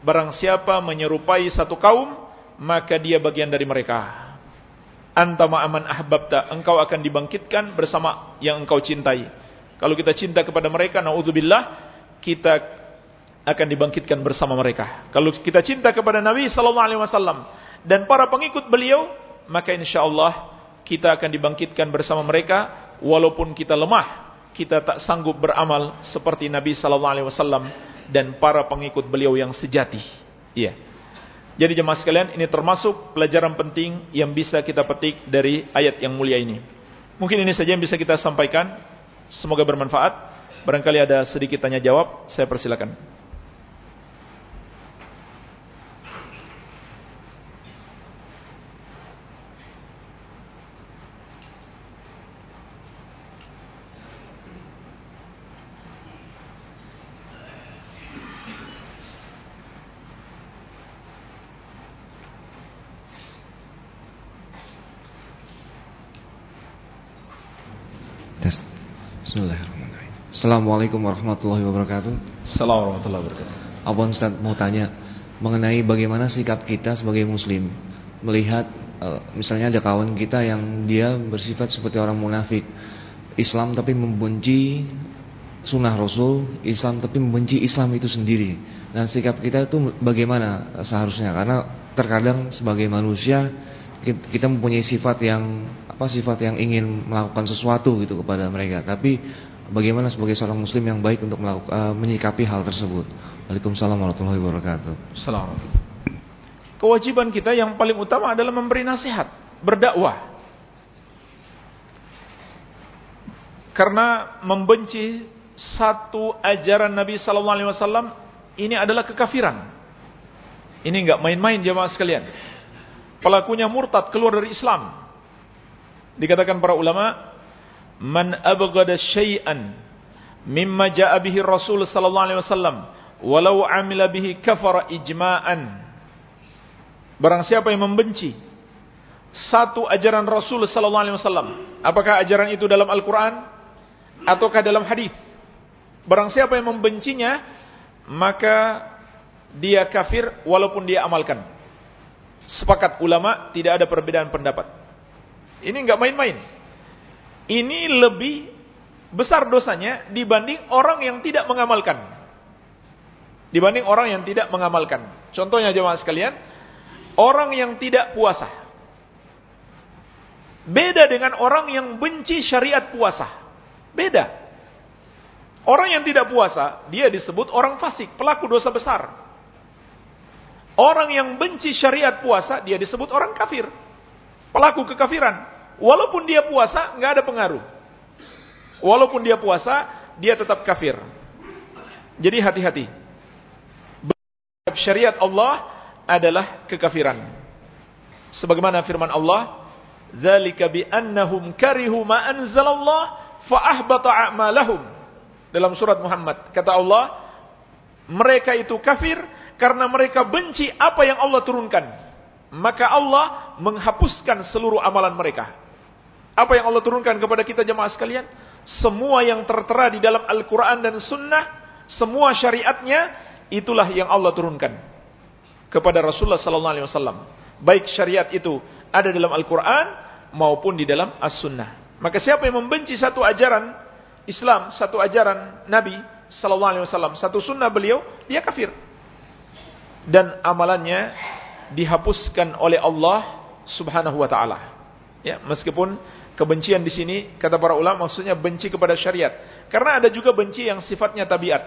Barang siapa menyerupai satu kaum, maka dia bagian dari mereka. Anta ma'aman ahbabta, engkau akan dibangkitkan bersama yang engkau cintai. Kalau kita cinta kepada mereka, naudzubillah, kita akan dibangkitkan bersama mereka. Kalau kita cinta kepada Nabi wasallam dan para pengikut beliau, maka insyaallah kita akan dibangkitkan bersama mereka walaupun kita lemah, kita tak sanggup beramal seperti Nabi sallallahu alaihi wasallam dan para pengikut beliau yang sejati. Iya. Jadi jemaah sekalian, ini termasuk pelajaran penting yang bisa kita petik dari ayat yang mulia ini. Mungkin ini saja yang bisa kita sampaikan. Semoga bermanfaat. Barangkali ada sedikit tanya jawab, saya persilakan. Assalamualaikum warahmatullahi wabarakatuh. Assalamualaikum warahmatullahi wabarakatuh. Abang Ustaz mau tanya mengenai bagaimana sikap kita sebagai muslim. Melihat uh, misalnya ada kawan kita yang dia bersifat seperti orang munafik. Islam tapi membenci sunnah Rasul Islam tapi membenci Islam itu sendiri. Dan sikap kita itu bagaimana seharusnya? Karena terkadang sebagai manusia kita mempunyai sifat yang apa sifat yang ingin melakukan sesuatu gitu kepada mereka. Tapi bagaimana sebagai seorang muslim yang baik untuk melakukan, uh, menyikapi hal tersebut. Waalaikumsalam warahmatullahi wabarakatuh. Assalamualaikum. Kewajiban kita yang paling utama adalah memberi nasihat, berdakwah. Karena membenci satu ajaran Nabi sallallahu alaihi wasallam ini adalah kekafiran. Ini enggak main-main jemaah sekalian. Pelakunya murtad keluar dari Islam. Dikatakan para ulama, man abghada syai'an mimma ja'a bihi Rasul sallallahu alaihi wasallam walau amila bihi kafara ijma'an. Barang siapa yang membenci satu ajaran Rasul sallallahu alaihi wasallam apakah ajaran itu dalam Al-Qur'an ataukah dalam hadis? Barang siapa yang membencinya maka dia kafir walaupun dia amalkan. Sepakat ulama tidak ada perbedaan pendapat. Ini enggak main-main ini lebih besar dosanya dibanding orang yang tidak mengamalkan. Dibanding orang yang tidak mengamalkan. Contohnya jemaah sekalian, orang yang tidak puasa. Beda dengan orang yang benci syariat puasa. Beda. Orang yang tidak puasa, dia disebut orang fasik, pelaku dosa besar. Orang yang benci syariat puasa, dia disebut orang kafir. Pelaku kekafiran. Walaupun dia puasa, nggak ada pengaruh. Walaupun dia puasa, dia tetap kafir. Jadi hati-hati. Syariat Allah adalah kekafiran. Sebagaimana firman Allah, "Dzalika bi annahum karihu ma anzalallah fa ahbata a'malahum." Dalam surat Muhammad, kata Allah, mereka itu kafir karena mereka benci apa yang Allah turunkan. Maka Allah menghapuskan seluruh amalan mereka. Apa yang Allah turunkan kepada kita jemaah sekalian? Semua yang tertera di dalam Al-Quran dan Sunnah, semua syariatnya, itulah yang Allah turunkan kepada Rasulullah Sallallahu Alaihi Wasallam. Baik syariat itu ada dalam Al-Quran maupun di dalam As-Sunnah. Maka siapa yang membenci satu ajaran Islam, satu ajaran Nabi Sallallahu Alaihi Wasallam, satu sunnah beliau, dia kafir. Dan amalannya dihapuskan oleh Allah Subhanahu Wa Taala. Ya, meskipun Kebencian di sini kata para ulama maksudnya benci kepada syariat. Karena ada juga benci yang sifatnya tabiat.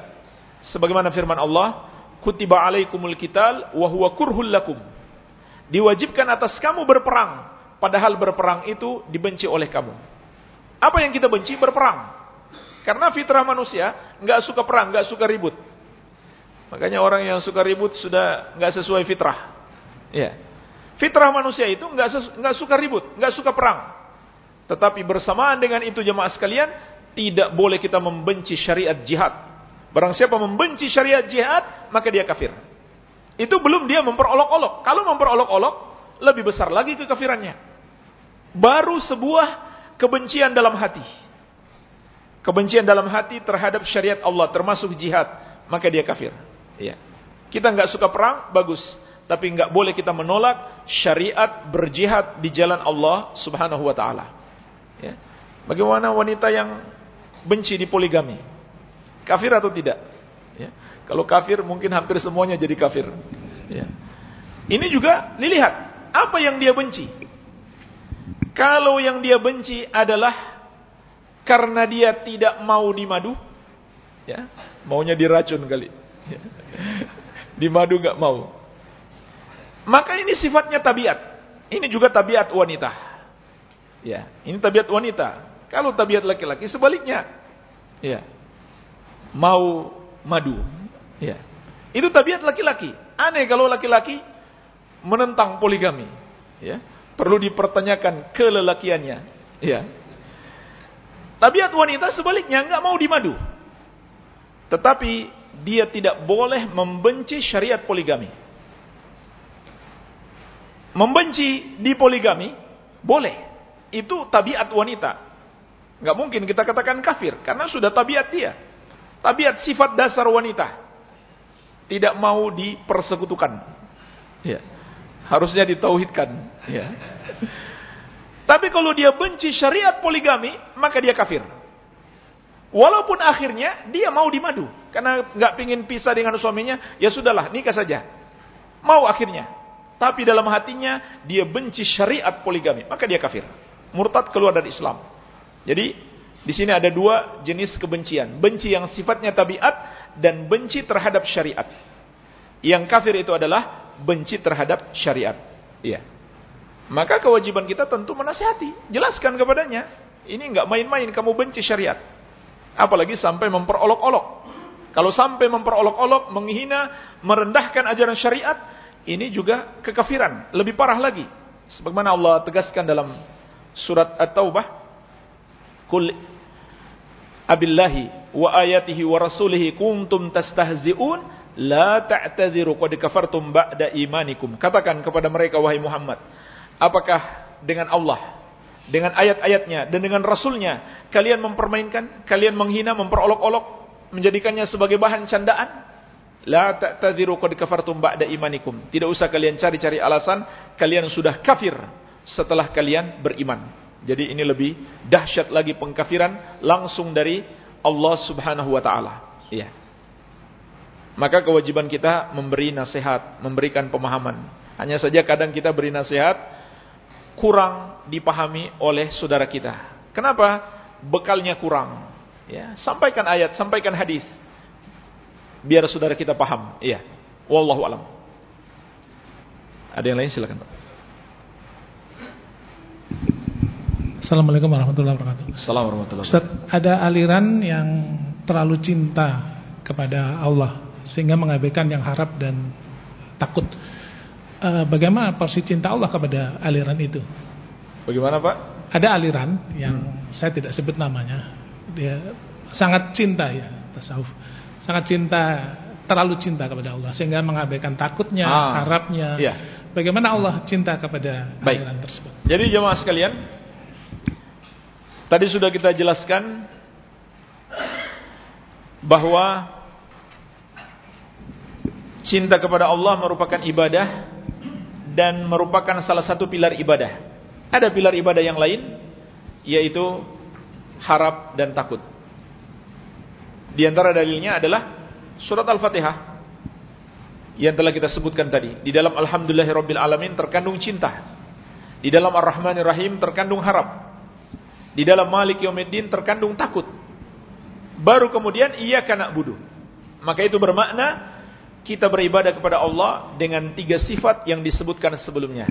Sebagaimana firman Allah, "Kutiba alaikumul qital wa huwa kurhul lakum." Diwajibkan atas kamu berperang, padahal berperang itu dibenci oleh kamu. Apa yang kita benci? Berperang. Karena fitrah manusia nggak suka perang, nggak suka ribut. Makanya orang yang suka ribut sudah nggak sesuai fitrah. Ya. Fitrah manusia itu nggak nggak suka ribut, nggak suka perang. Tetapi bersamaan dengan itu jemaah sekalian, tidak boleh kita membenci syariat jihad. Barang siapa membenci syariat jihad, maka dia kafir. Itu belum dia memperolok-olok. Kalau memperolok-olok, lebih besar lagi kekafirannya. Baru sebuah kebencian dalam hati. Kebencian dalam hati terhadap syariat Allah, termasuk jihad, maka dia kafir. Ya. Kita nggak suka perang, bagus. Tapi nggak boleh kita menolak syariat berjihad di jalan Allah Subhanahu wa taala. Bagaimana wanita yang benci di poligami? Kafir atau tidak? Ya. Kalau kafir mungkin hampir semuanya jadi kafir. Ya. Ini juga dilihat apa yang dia benci. Kalau yang dia benci adalah karena dia tidak mau dimadu, ya, maunya diracun kali. Ya. Dimadu nggak mau. Maka ini sifatnya tabiat. Ini juga tabiat wanita. Ya, ini tabiat wanita. Kalau tabiat laki-laki sebaliknya. Ya. Mau madu. Ya. Itu tabiat laki-laki. Aneh kalau laki-laki menentang poligami. Ya. Perlu dipertanyakan kelelakiannya. Ya. Tabiat wanita sebaliknya nggak mau dimadu. Tetapi dia tidak boleh membenci syariat poligami. Membenci di poligami boleh. Itu tabiat wanita. Nggak mungkin kita katakan kafir karena sudah tabiat dia. Tabiat sifat dasar wanita. Tidak mau dipersekutukan. Ya. Harusnya ditauhidkan. Ya. Tapi kalau dia benci syariat poligami, maka dia kafir. Walaupun akhirnya dia mau dimadu. Karena nggak pingin pisah dengan suaminya, ya sudahlah, nikah saja. Mau akhirnya. Tapi dalam hatinya, dia benci syariat poligami. Maka dia kafir. Murtad keluar dari Islam. Jadi, di sini ada dua jenis kebencian. Benci yang sifatnya tabiat, dan benci terhadap syariat. Yang kafir itu adalah benci terhadap syariat. Iya. Maka kewajiban kita tentu menasihati. Jelaskan kepadanya. Ini nggak main-main, kamu benci syariat. Apalagi sampai memperolok-olok. Kalau sampai memperolok-olok, menghina, merendahkan ajaran syariat, ini juga kekafiran. Lebih parah lagi. Sebagaimana Allah tegaskan dalam surat At-Taubah. Kul abillahi wa ayatihi wa rasulihi kuntum tastahzi'un la ta'tadhiru qad kafartum ba'da imanikum. Katakan kepada mereka wahai Muhammad, apakah dengan Allah dengan ayat-ayatnya dan dengan rasulnya kalian mempermainkan, kalian menghina, memperolok-olok, menjadikannya sebagai bahan candaan. La ta'tadhiru qad kafartum ba'da imanikum. Tidak usah kalian cari-cari alasan, kalian sudah kafir setelah kalian beriman. Jadi ini lebih dahsyat lagi pengkafiran langsung dari Allah Subhanahu wa taala. Iya. Maka kewajiban kita memberi nasihat, memberikan pemahaman. Hanya saja kadang kita beri nasihat kurang dipahami oleh saudara kita. Kenapa? Bekalnya kurang. Ya, sampaikan ayat, sampaikan hadis. Biar saudara kita paham. Iya. Wallahu alam. Ada yang lain silakan, Pak. Assalamualaikum warahmatullahi wabarakatuh. Assalamualaikum warahmatullahi wabarakatuh. Ustaz, ada aliran yang terlalu cinta kepada Allah sehingga mengabaikan yang harap dan takut uh, bagaimana porsi cinta Allah kepada aliran itu? Bagaimana Pak? Ada aliran yang hmm. saya tidak sebut namanya. Dia sangat cinta ya tasawuf. Sangat cinta, terlalu cinta kepada Allah sehingga mengabaikan takutnya, ah, harapnya. Iya. Bagaimana Allah cinta kepada Baik. aliran tersebut? Jadi jemaah sekalian, tadi sudah kita jelaskan bahwa cinta kepada Allah merupakan ibadah dan merupakan salah satu pilar ibadah. Ada pilar ibadah yang lain yaitu harap dan takut. Di antara dalilnya adalah surat Al-Fatihah yang telah kita sebutkan tadi. Di dalam Alhamdulillahirabbil alamin terkandung cinta. Di dalam Ar-Rahmanir Rahim terkandung harap. Di dalam Malik Yaumiddin terkandung takut. Baru kemudian ia kena budu. Maka itu bermakna kita beribadah kepada Allah dengan tiga sifat yang disebutkan sebelumnya.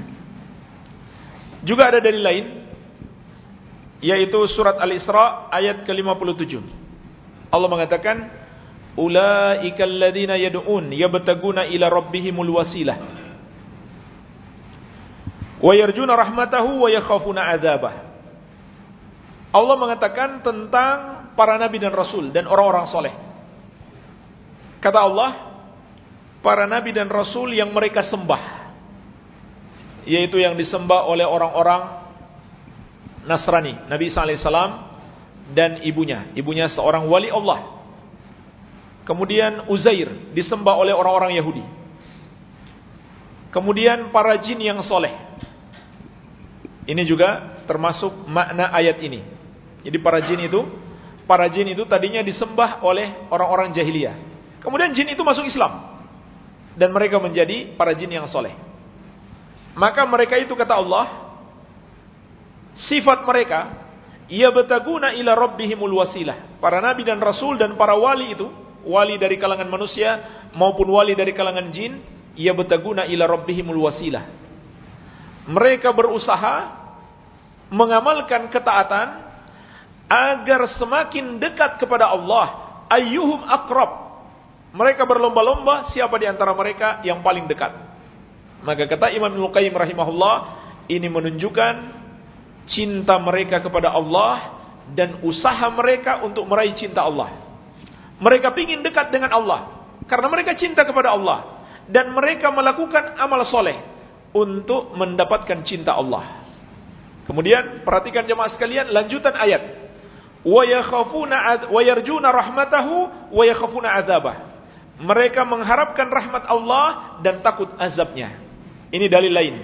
Juga ada dari lain yaitu surat Al-Isra ayat ke-57. Allah mengatakan ulaikal ladzina yad'un yabtaguna ila rabbihimul wasilah wa yarjuna rahmatahu wa yakhafuna adzabah. Allah mengatakan tentang para nabi dan rasul dan orang-orang soleh. Kata Allah, para nabi dan rasul yang mereka sembah yaitu yang disembah oleh orang-orang Nasrani Nabi SAW dan ibunya. Ibunya seorang wali Allah. Kemudian Uzair disembah oleh orang-orang Yahudi. Kemudian para jin yang soleh. Ini juga termasuk makna ayat ini jadi para jin itu para jin itu tadinya disembah oleh orang-orang jahiliyah kemudian jin itu masuk Islam dan mereka menjadi para jin yang soleh. Maka mereka itu kata Allah, sifat mereka yabtaguna ila rabbihimul wasilah. Para nabi dan rasul dan para wali itu, wali dari kalangan manusia maupun wali dari kalangan jin, yabtaguna ila rabbihimul wasilah. Mereka berusaha mengamalkan ketaatan agar semakin dekat kepada Allah. Ayyuhum akrab. Mereka berlomba-lomba siapa di antara mereka yang paling dekat. Maka kata Imam Al-Qayyim rahimahullah, ini menunjukkan cinta mereka kepada Allah dan usaha mereka untuk meraih cinta Allah. Mereka ingin dekat dengan Allah karena mereka cinta kepada Allah dan mereka melakukan amal soleh untuk mendapatkan cinta Allah. Kemudian perhatikan jemaah sekalian lanjutan ayat. Mereka mengharapkan rahmat Allah dan takut azabnya. Ini dalil lain.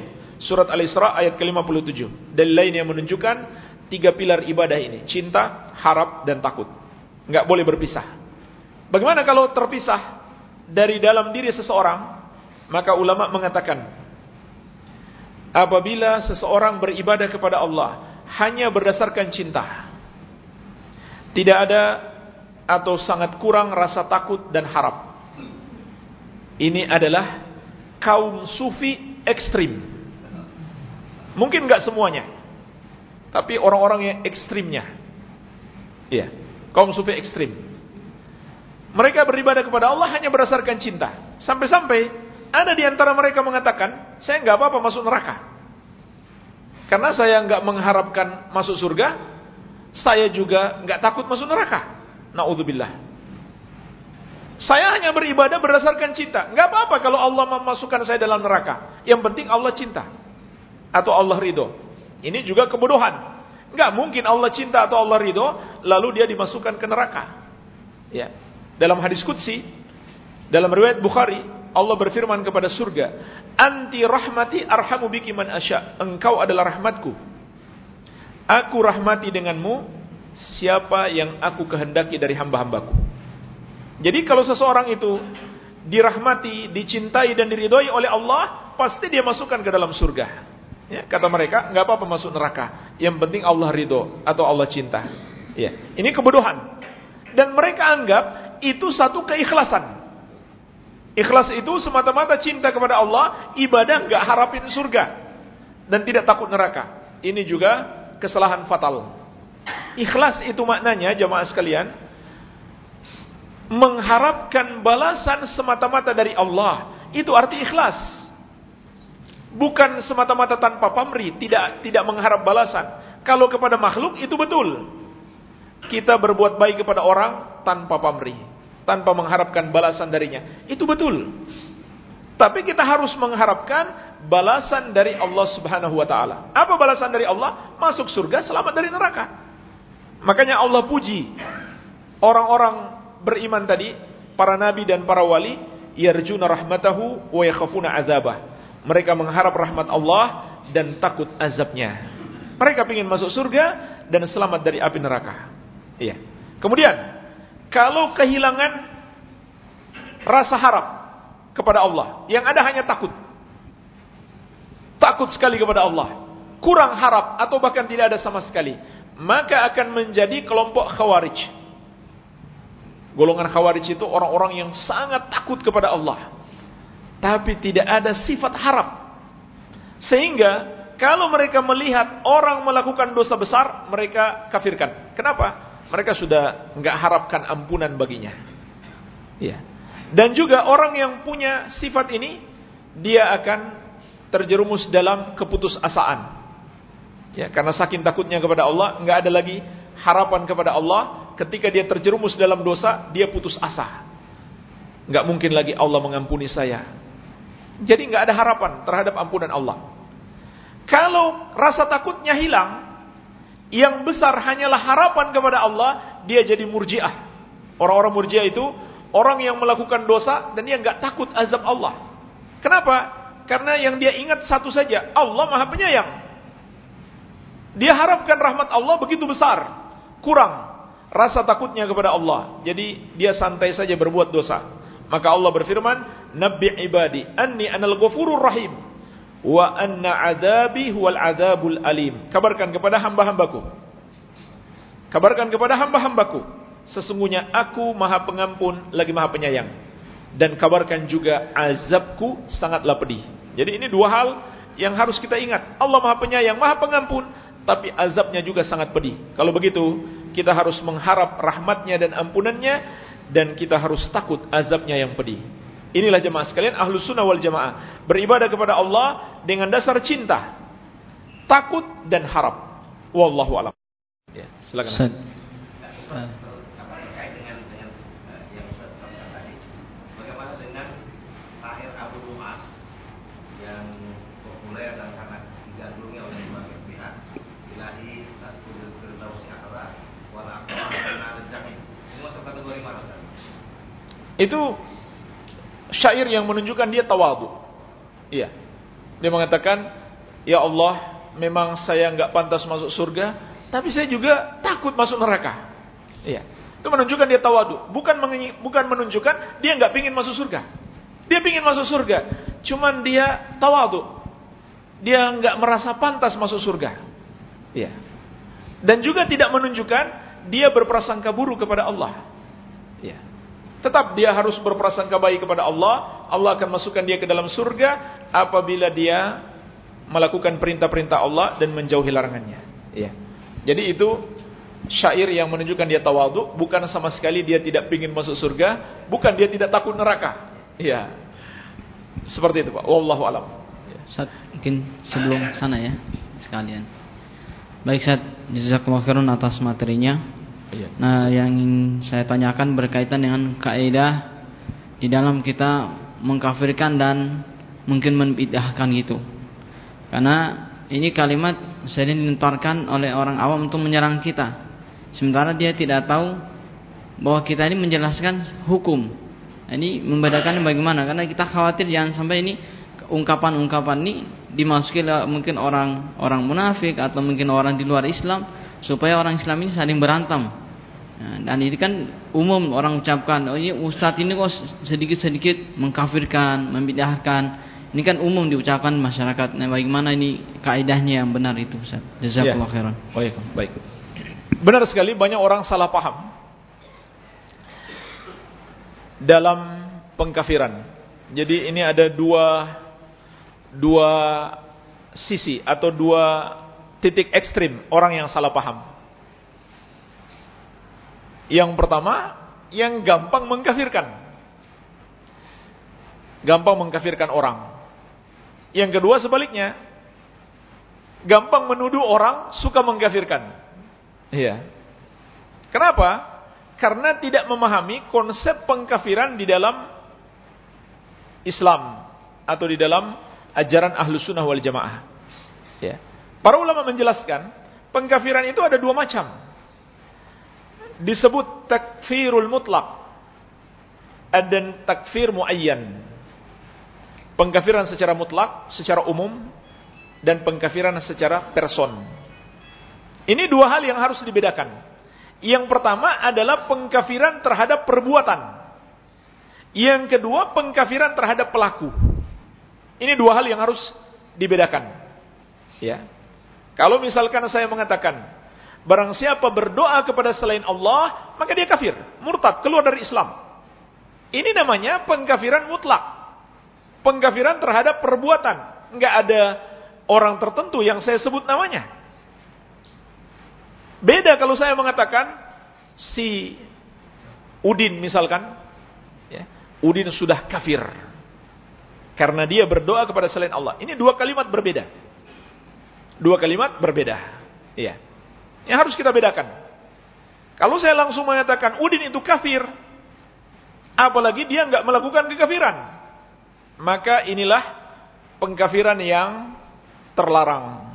Surat Al-Isra ayat ke-57. Dalil lain yang menunjukkan tiga pilar ibadah ini. Cinta, harap, dan takut. Enggak boleh berpisah. Bagaimana kalau terpisah dari dalam diri seseorang? Maka ulama mengatakan, apabila seseorang beribadah kepada Allah hanya berdasarkan cinta, tidak ada atau sangat kurang rasa takut dan harap. Ini adalah kaum sufi ekstrim. Mungkin nggak semuanya, tapi orang-orang yang ekstrimnya. Iya, kaum sufi ekstrim. Mereka beribadah kepada Allah hanya berdasarkan cinta. Sampai-sampai ada di antara mereka mengatakan, saya nggak apa-apa masuk neraka. Karena saya nggak mengharapkan masuk surga, saya juga nggak takut masuk neraka. Naudzubillah. Saya hanya beribadah berdasarkan cinta. Enggak apa-apa kalau Allah memasukkan saya dalam neraka. Yang penting Allah cinta. Atau Allah ridho. Ini juga kebodohan. Enggak mungkin Allah cinta atau Allah ridho. Lalu dia dimasukkan ke neraka. Ya. Dalam hadis Qudsi. Dalam riwayat Bukhari. Allah berfirman kepada surga. Anti rahmati arhamu biki man asya. Engkau adalah rahmatku. Aku rahmati denganmu. Siapa yang aku kehendaki dari hamba-hambaku. Jadi kalau seseorang itu dirahmati, dicintai dan diridhoi oleh Allah, pasti dia masukkan ke dalam surga. Ya, kata mereka, nggak apa-apa masuk neraka. Yang penting Allah ridho atau Allah cinta. Ya, ini kebodohan. Dan mereka anggap itu satu keikhlasan. Ikhlas itu semata-mata cinta kepada Allah, ibadah nggak harapin surga dan tidak takut neraka. Ini juga kesalahan fatal. Ikhlas itu maknanya jamaah sekalian, mengharapkan balasan semata-mata dari Allah. Itu arti ikhlas. Bukan semata-mata tanpa pamrih, tidak tidak mengharap balasan. Kalau kepada makhluk itu betul. Kita berbuat baik kepada orang tanpa pamrih, tanpa mengharapkan balasan darinya. Itu betul. Tapi kita harus mengharapkan balasan dari Allah Subhanahu wa taala. Apa balasan dari Allah? Masuk surga, selamat dari neraka. Makanya Allah puji orang-orang beriman tadi, para nabi dan para wali, yarjuna rahmatahu wa yakhafuna azabah. Mereka mengharap rahmat Allah dan takut azabnya. Mereka ingin masuk surga dan selamat dari api neraka. Iya. Kemudian, kalau kehilangan rasa harap kepada Allah, yang ada hanya takut. Takut sekali kepada Allah. Kurang harap atau bahkan tidak ada sama sekali. Maka akan menjadi kelompok khawarij Golongan khawarij itu orang-orang yang sangat takut kepada Allah. Tapi tidak ada sifat harap. Sehingga kalau mereka melihat orang melakukan dosa besar, mereka kafirkan. Kenapa? Mereka sudah nggak harapkan ampunan baginya. Ya. Dan juga orang yang punya sifat ini, dia akan terjerumus dalam keputusasaan. Ya, karena saking takutnya kepada Allah, nggak ada lagi harapan kepada Allah, ketika dia terjerumus dalam dosa, dia putus asa. Nggak mungkin lagi Allah mengampuni saya. Jadi nggak ada harapan terhadap ampunan Allah. Kalau rasa takutnya hilang, yang besar hanyalah harapan kepada Allah, dia jadi murjiah. Orang-orang murjiah itu orang yang melakukan dosa dan dia nggak takut azab Allah. Kenapa? Karena yang dia ingat satu saja, Allah Maha Penyayang. Dia harapkan rahmat Allah begitu besar, kurang rasa takutnya kepada Allah. Jadi dia santai saja berbuat dosa. Maka Allah berfirman, "Nabbi ibadi anni anal ghafurur rahim wa anna adabi huwal adabul alim." Kabarkan kepada hamba-hambaku Kabarkan kepada hamba-hambaku. Sesungguhnya aku maha pengampun lagi maha penyayang. Dan kabarkan juga azabku sangatlah pedih. Jadi ini dua hal yang harus kita ingat. Allah maha penyayang, maha pengampun. Tapi azabnya juga sangat pedih. Kalau begitu, kita harus mengharap rahmatnya dan ampunannya. Dan kita harus takut azabnya yang pedih. Inilah jemaah sekalian ahlu sunnah wal jamaah. Beribadah kepada Allah dengan dasar cinta. Takut dan harap. Wallahu alam. Ya, silakan. Itu syair yang menunjukkan dia tawadu. Iya. Dia mengatakan, "Ya Allah, memang saya nggak pantas masuk surga, tapi saya juga takut masuk neraka." Iya. Itu menunjukkan dia tawadu, bukan bukan menunjukkan dia nggak pingin masuk surga. Dia pingin masuk surga, cuman dia tawadu. Dia nggak merasa pantas masuk surga. Iya. Dan juga tidak menunjukkan dia berprasangka buruk kepada Allah. Iya. Tetap dia harus berprasangka baik kepada Allah. Allah akan masukkan dia ke dalam surga apabila dia melakukan perintah-perintah Allah dan menjauhi larangannya. Ya. Jadi itu syair yang menunjukkan dia tawadhu, bukan sama sekali dia tidak ingin masuk surga, bukan dia tidak takut neraka. Ya. Seperti itu, Pak. Wallahu alam. Ya. Mungkin sebelum sana ya sekalian. Baik, Ustaz, jazakallahu khairan atas materinya. Iya. Nah, yang saya tanyakan berkaitan dengan kaidah di dalam kita mengkafirkan dan mungkin membid'ahkan gitu. Karena ini kalimat sering dilontarkan oleh orang awam untuk menyerang kita. Sementara dia tidak tahu bahwa kita ini menjelaskan hukum. Ini membedakan bagaimana? Karena kita khawatir jangan sampai ini ungkapan-ungkapan ini dimasuki mungkin orang orang munafik atau mungkin orang di luar Islam supaya orang Islam ini saling berantem dan ini kan umum orang ucapkan, oh ini ustadz ini kok sedikit-sedikit mengkafirkan, membidahkan. Ini kan umum diucapkan masyarakat. Nah, bagaimana ini kaidahnya yang benar itu, Ustaz? Jazakallahu ya. khairan. Baik, baik. Benar sekali banyak orang salah paham dalam pengkafiran. Jadi ini ada dua dua sisi atau dua titik ekstrim orang yang salah paham. Yang pertama, yang gampang mengkafirkan. Gampang mengkafirkan orang. Yang kedua sebaliknya, gampang menuduh orang suka mengkafirkan. Iya. Kenapa? Karena tidak memahami konsep pengkafiran di dalam Islam atau di dalam ajaran ahlu sunnah wal jamaah. Ya. Para ulama menjelaskan, pengkafiran itu ada dua macam disebut takfirul mutlak dan takfir muayyan. Pengkafiran secara mutlak, secara umum dan pengkafiran secara person. Ini dua hal yang harus dibedakan. Yang pertama adalah pengkafiran terhadap perbuatan. Yang kedua pengkafiran terhadap pelaku. Ini dua hal yang harus dibedakan. Ya. Kalau misalkan saya mengatakan Barang siapa berdoa kepada selain Allah, maka dia kafir, murtad, keluar dari Islam. Ini namanya pengkafiran mutlak. Pengkafiran terhadap perbuatan. Enggak ada orang tertentu yang saya sebut namanya. Beda kalau saya mengatakan si Udin misalkan, ya, Udin sudah kafir karena dia berdoa kepada selain Allah. Ini dua kalimat berbeda. Dua kalimat berbeda. Iya. Yang harus kita bedakan. Kalau saya langsung mengatakan Udin itu kafir, apalagi dia nggak melakukan kekafiran, maka inilah pengkafiran yang terlarang.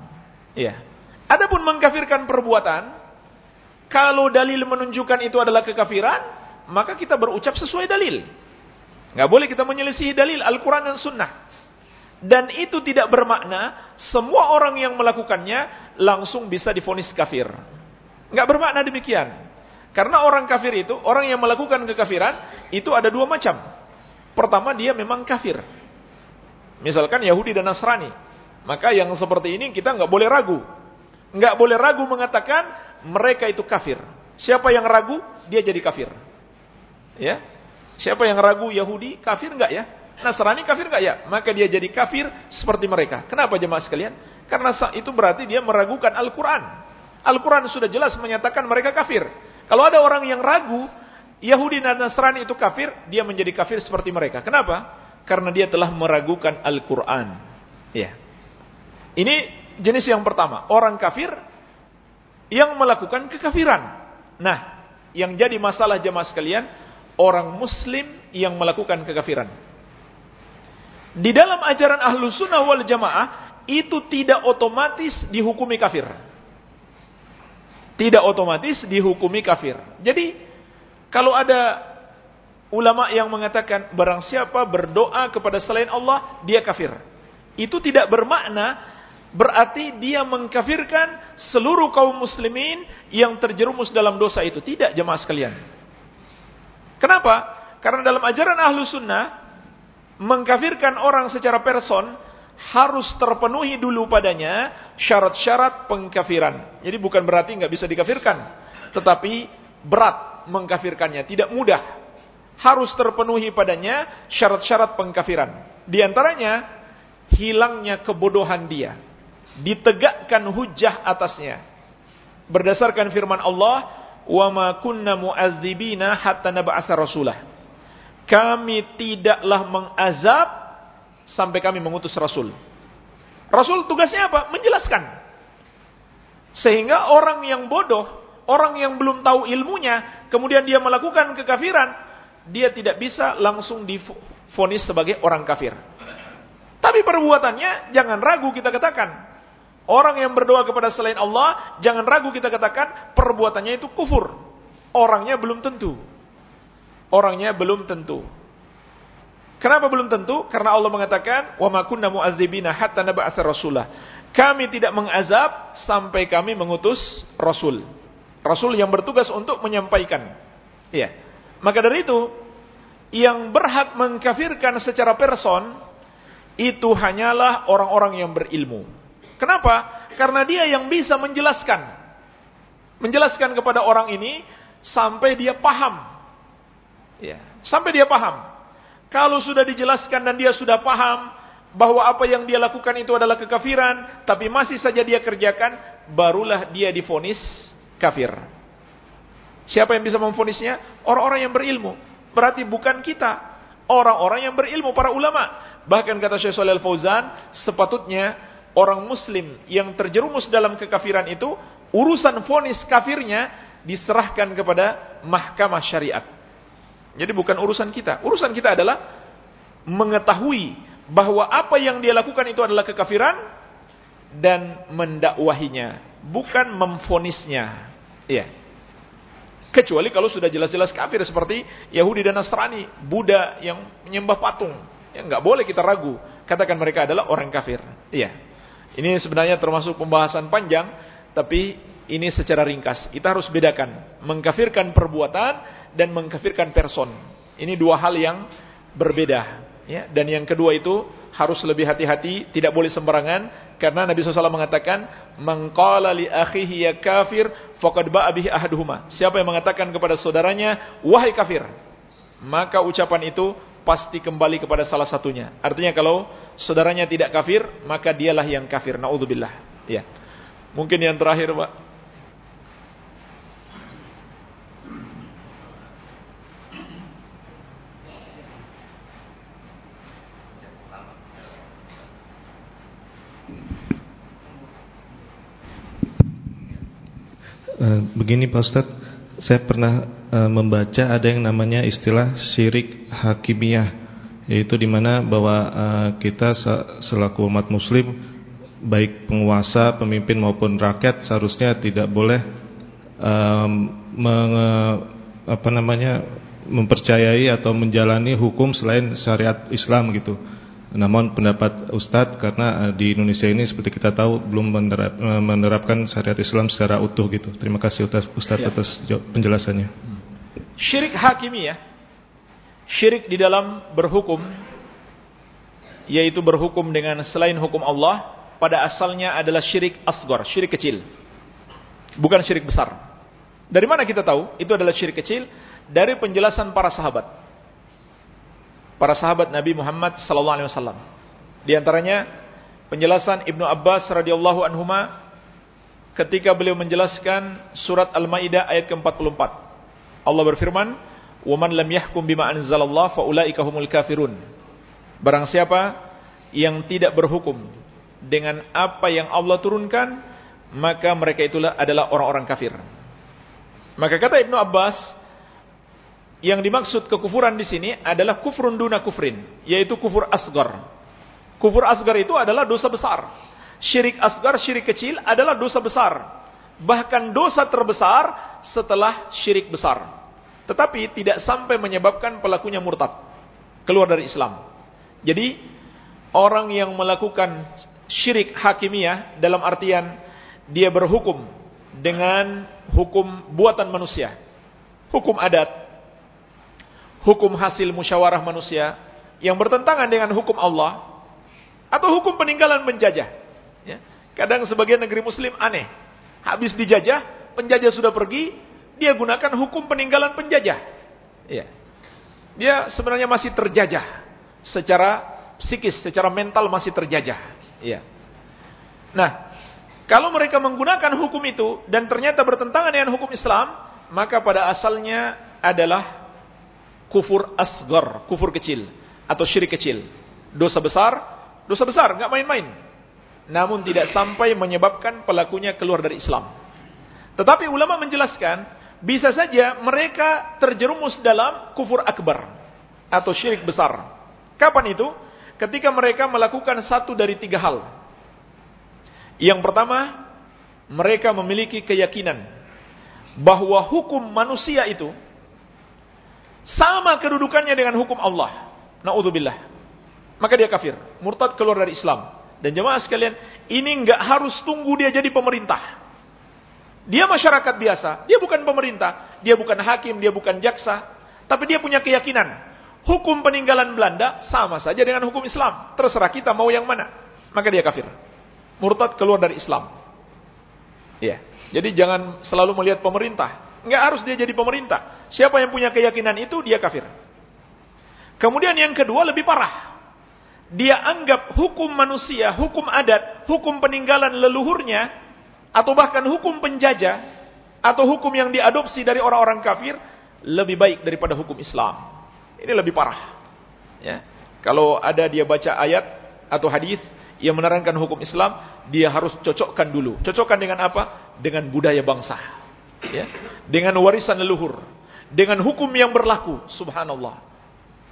Ya. Adapun mengkafirkan perbuatan, kalau dalil menunjukkan itu adalah kekafiran, maka kita berucap sesuai dalil. Nggak boleh kita menyelisihi dalil Al-Quran dan Sunnah. Dan itu tidak bermakna semua orang yang melakukannya langsung bisa difonis kafir. Enggak bermakna demikian. Karena orang kafir itu, orang yang melakukan kekafiran, itu ada dua macam. Pertama, dia memang kafir. Misalkan Yahudi dan Nasrani. Maka yang seperti ini kita enggak boleh ragu. Enggak boleh ragu mengatakan mereka itu kafir. Siapa yang ragu, dia jadi kafir. Ya. Siapa yang ragu Yahudi kafir enggak ya? Nasrani kafir enggak ya? Maka dia jadi kafir seperti mereka. Kenapa jemaah sekalian? Karena itu berarti dia meragukan Al-Qur'an. Al-Qur'an sudah jelas menyatakan mereka kafir. Kalau ada orang yang ragu Yahudi dan Nasrani itu kafir, dia menjadi kafir seperti mereka. Kenapa? Karena dia telah meragukan Al-Qur'an. Ya. Ini jenis yang pertama, orang kafir yang melakukan kekafiran. Nah, yang jadi masalah jemaah sekalian, orang muslim yang melakukan kekafiran. Di dalam ajaran ahlu sunnah wal jamaah, itu tidak otomatis dihukumi kafir. Tidak otomatis dihukumi kafir. Jadi, kalau ada ulama yang mengatakan, barang siapa berdoa kepada selain Allah, dia kafir. Itu tidak bermakna berarti dia mengkafirkan seluruh kaum muslimin yang terjerumus dalam dosa itu. Tidak jemaah sekalian. Kenapa? Karena dalam ajaran ahlu sunnah, mengkafirkan orang secara person harus terpenuhi dulu padanya syarat-syarat pengkafiran. Jadi bukan berarti nggak bisa dikafirkan, tetapi berat mengkafirkannya, tidak mudah. Harus terpenuhi padanya syarat-syarat pengkafiran. Di antaranya hilangnya kebodohan dia ditegakkan hujah atasnya. Berdasarkan firman Allah, "Wa ma kunna mu'adzibina hatta nab'atsa rasulah." Kami tidaklah mengazab sampai kami mengutus rasul. Rasul tugasnya apa? Menjelaskan. Sehingga orang yang bodoh, orang yang belum tahu ilmunya, kemudian dia melakukan kekafiran, dia tidak bisa langsung difonis sebagai orang kafir. Tapi perbuatannya jangan ragu kita katakan. Orang yang berdoa kepada selain Allah, jangan ragu kita katakan perbuatannya itu kufur. Orangnya belum tentu. Orangnya belum tentu. Kenapa belum tentu? Karena Allah mengatakan, "Wa ma kunna mu'adzibina hatta nab'atsa rasulah." Kami tidak mengazab sampai kami mengutus rasul. Rasul yang bertugas untuk menyampaikan. Iya. Maka dari itu, yang berhak mengkafirkan secara person itu hanyalah orang-orang yang berilmu. Kenapa? Karena dia yang bisa menjelaskan. Menjelaskan kepada orang ini sampai dia paham. Ya, sampai dia paham. Kalau sudah dijelaskan dan dia sudah paham bahwa apa yang dia lakukan itu adalah kekafiran, tapi masih saja dia kerjakan, barulah dia difonis kafir. Siapa yang bisa memfonisnya? Orang-orang yang berilmu. Berarti bukan kita. Orang-orang yang berilmu, para ulama. Bahkan kata Syekh Shalal Fauzan, sepatutnya orang muslim yang terjerumus dalam kekafiran itu, urusan fonis kafirnya diserahkan kepada mahkamah syariat. Jadi bukan urusan kita. Urusan kita adalah mengetahui bahwa apa yang dia lakukan itu adalah kekafiran dan mendakwahinya, bukan memfonisnya. Iya. Kecuali kalau sudah jelas-jelas kafir seperti Yahudi dan Nasrani, Buddha yang menyembah patung. Ya nggak boleh kita ragu. Katakan mereka adalah orang kafir. Iya. Ini sebenarnya termasuk pembahasan panjang, tapi ini secara ringkas. Kita harus bedakan mengkafirkan perbuatan dan mengkafirkan person. Ini dua hal yang berbeda. Ya, dan yang kedua itu harus lebih hati-hati, tidak boleh sembarangan karena Nabi SAW mengatakan, "Mangqala li akhihi ya kafir faqad ba'a bihi ahaduhuma." Siapa yang mengatakan kepada saudaranya, "Wahai kafir," maka ucapan itu pasti kembali kepada salah satunya. Artinya kalau saudaranya tidak kafir, maka dialah yang kafir. Nauzubillah. Ya. Mungkin yang terakhir, Pak. Begini Pak Ustadz, saya pernah e, membaca ada yang namanya istilah syirik hakimiyah yaitu di mana bahwa e, kita selaku umat muslim baik penguasa, pemimpin maupun rakyat seharusnya tidak boleh e, menge, apa namanya mempercayai atau menjalani hukum selain syariat Islam gitu. Namun pendapat Ustadz karena di Indonesia ini seperti kita tahu belum menerap, menerapkan syariat Islam secara utuh gitu. Terima kasih Ustadz, Ustadz ya. atas penjelasannya. Syirik hakimiyah, syirik di dalam berhukum, yaitu berhukum dengan selain hukum Allah, pada asalnya adalah syirik asgor, syirik kecil. Bukan syirik besar. Dari mana kita tahu? Itu adalah syirik kecil dari penjelasan para sahabat. Para sahabat Nabi Muhammad sallallahu alaihi wasallam. Di antaranya penjelasan Ibnu Abbas radhiyallahu anhuma ketika beliau menjelaskan surat Al-Maidah ayat ke-44. Allah berfirman, "Wa man lam yahkum bima anzalallah fa ulaika humul kafirun." Barang siapa yang tidak berhukum dengan apa yang Allah turunkan, maka mereka itulah adalah orang-orang kafir. Maka kata Ibnu Abbas, yang dimaksud kekufuran di sini adalah kufrun duna kufrin, yaitu kufur asgar. Kufur asgar itu adalah dosa besar. Syirik asgar, syirik kecil adalah dosa besar. Bahkan dosa terbesar setelah syirik besar. Tetapi tidak sampai menyebabkan pelakunya murtad. Keluar dari Islam. Jadi, orang yang melakukan syirik hakimiyah dalam artian dia berhukum dengan hukum buatan manusia, hukum adat, hukum hasil musyawarah manusia yang bertentangan dengan hukum Allah atau hukum peninggalan penjajah. Ya. Kadang sebagian negeri muslim aneh. Habis dijajah, penjajah sudah pergi, dia gunakan hukum peninggalan penjajah. Ya. Dia sebenarnya masih terjajah secara psikis, secara mental masih terjajah. Ya. Nah, kalau mereka menggunakan hukum itu dan ternyata bertentangan dengan hukum Islam, maka pada asalnya adalah kufur asgar, kufur kecil atau syirik kecil. Dosa besar, dosa besar, nggak main-main. Namun tidak sampai menyebabkan pelakunya keluar dari Islam. Tetapi ulama menjelaskan, bisa saja mereka terjerumus dalam kufur akbar atau syirik besar. Kapan itu? Ketika mereka melakukan satu dari tiga hal. Yang pertama, mereka memiliki keyakinan bahwa hukum manusia itu sama kedudukannya dengan hukum Allah. Nauzubillah. Maka dia kafir, murtad keluar dari Islam. Dan jemaah sekalian, ini nggak harus tunggu dia jadi pemerintah. Dia masyarakat biasa, dia bukan pemerintah, dia bukan hakim, dia bukan jaksa, tapi dia punya keyakinan. Hukum peninggalan Belanda sama saja dengan hukum Islam. Terserah kita mau yang mana. Maka dia kafir murtad keluar dari Islam. Ya. Jadi jangan selalu melihat pemerintah. Enggak harus dia jadi pemerintah. Siapa yang punya keyakinan itu dia kafir. Kemudian yang kedua lebih parah. Dia anggap hukum manusia, hukum adat, hukum peninggalan leluhurnya atau bahkan hukum penjajah atau hukum yang diadopsi dari orang-orang kafir lebih baik daripada hukum Islam. Ini lebih parah. Ya. Kalau ada dia baca ayat atau hadis yang menerangkan hukum Islam, dia harus cocokkan dulu. Cocokkan dengan apa? Dengan budaya bangsa ya, dengan warisan leluhur, dengan hukum yang berlaku, subhanallah.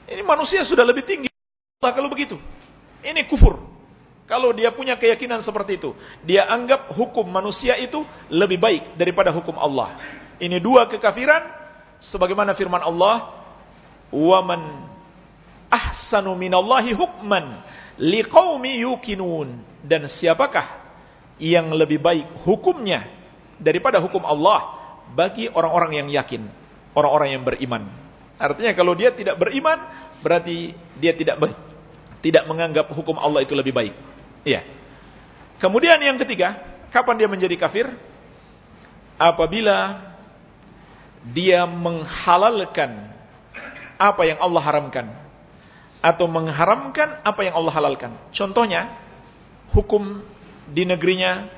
Ini manusia sudah lebih tinggi kalau begitu. Ini kufur. Kalau dia punya keyakinan seperti itu, dia anggap hukum manusia itu lebih baik daripada hukum Allah. Ini dua kekafiran sebagaimana firman Allah, "Wa man ahsanu minallahi hukman liqaumi yukinun Dan siapakah yang lebih baik hukumnya daripada hukum Allah bagi orang-orang yang yakin, orang-orang yang beriman. Artinya kalau dia tidak beriman berarti dia tidak ber, tidak menganggap hukum Allah itu lebih baik. Iya. Kemudian yang ketiga, kapan dia menjadi kafir? Apabila dia menghalalkan apa yang Allah haramkan atau mengharamkan apa yang Allah halalkan. Contohnya, hukum di negerinya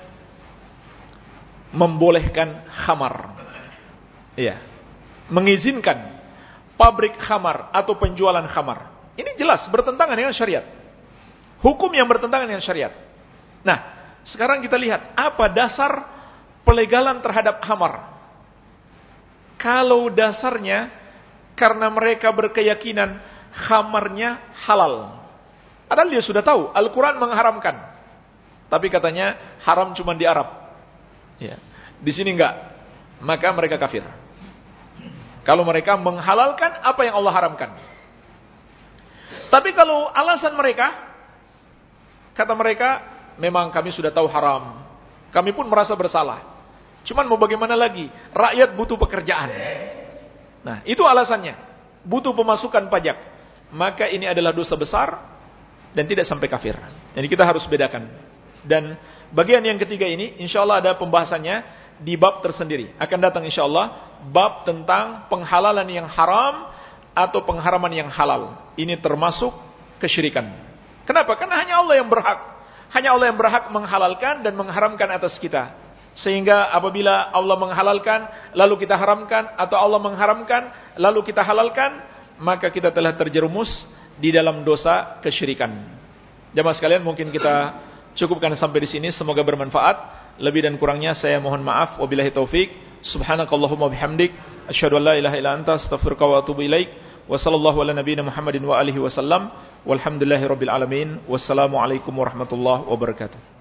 membolehkan khamar. Iya. Mengizinkan pabrik khamar atau penjualan khamar. Ini jelas bertentangan dengan syariat. Hukum yang bertentangan dengan syariat. Nah, sekarang kita lihat apa dasar pelegalan terhadap khamar. Kalau dasarnya karena mereka berkeyakinan khamarnya halal. Padahal dia sudah tahu, Al-Quran mengharamkan. Tapi katanya haram cuma di Arab. Ya. Di sini enggak. Maka mereka kafir. Kalau mereka menghalalkan apa yang Allah haramkan. Tapi kalau alasan mereka, kata mereka, memang kami sudah tahu haram. Kami pun merasa bersalah. Cuman mau bagaimana lagi? Rakyat butuh pekerjaan. Nah, itu alasannya. Butuh pemasukan pajak maka ini adalah dosa besar dan tidak sampai kafir. Jadi kita harus bedakan. Dan bagian yang ketiga ini, insya Allah ada pembahasannya di bab tersendiri. Akan datang insyaallah bab tentang penghalalan yang haram atau pengharaman yang halal. Ini termasuk kesyirikan. Kenapa? Karena hanya Allah yang berhak. Hanya Allah yang berhak menghalalkan dan mengharamkan atas kita. Sehingga apabila Allah menghalalkan, lalu kita haramkan, atau Allah mengharamkan, lalu kita halalkan, maka kita telah terjerumus di dalam dosa kesyirikan. Jamaah sekalian, mungkin kita cukupkan sampai di sini. Semoga bermanfaat. Lebih dan kurangnya saya mohon maaf. Wabillahi taufik. Subhanakallahumma bihamdik. Asyhadu an la ilaha illa anta astaghfiruka wa atubu ilaik. Wa sallallahu ala nabiyyina Muhammadin wa alihi wasallam. Alamin. Wassalamualaikum warahmatullahi wabarakatuh.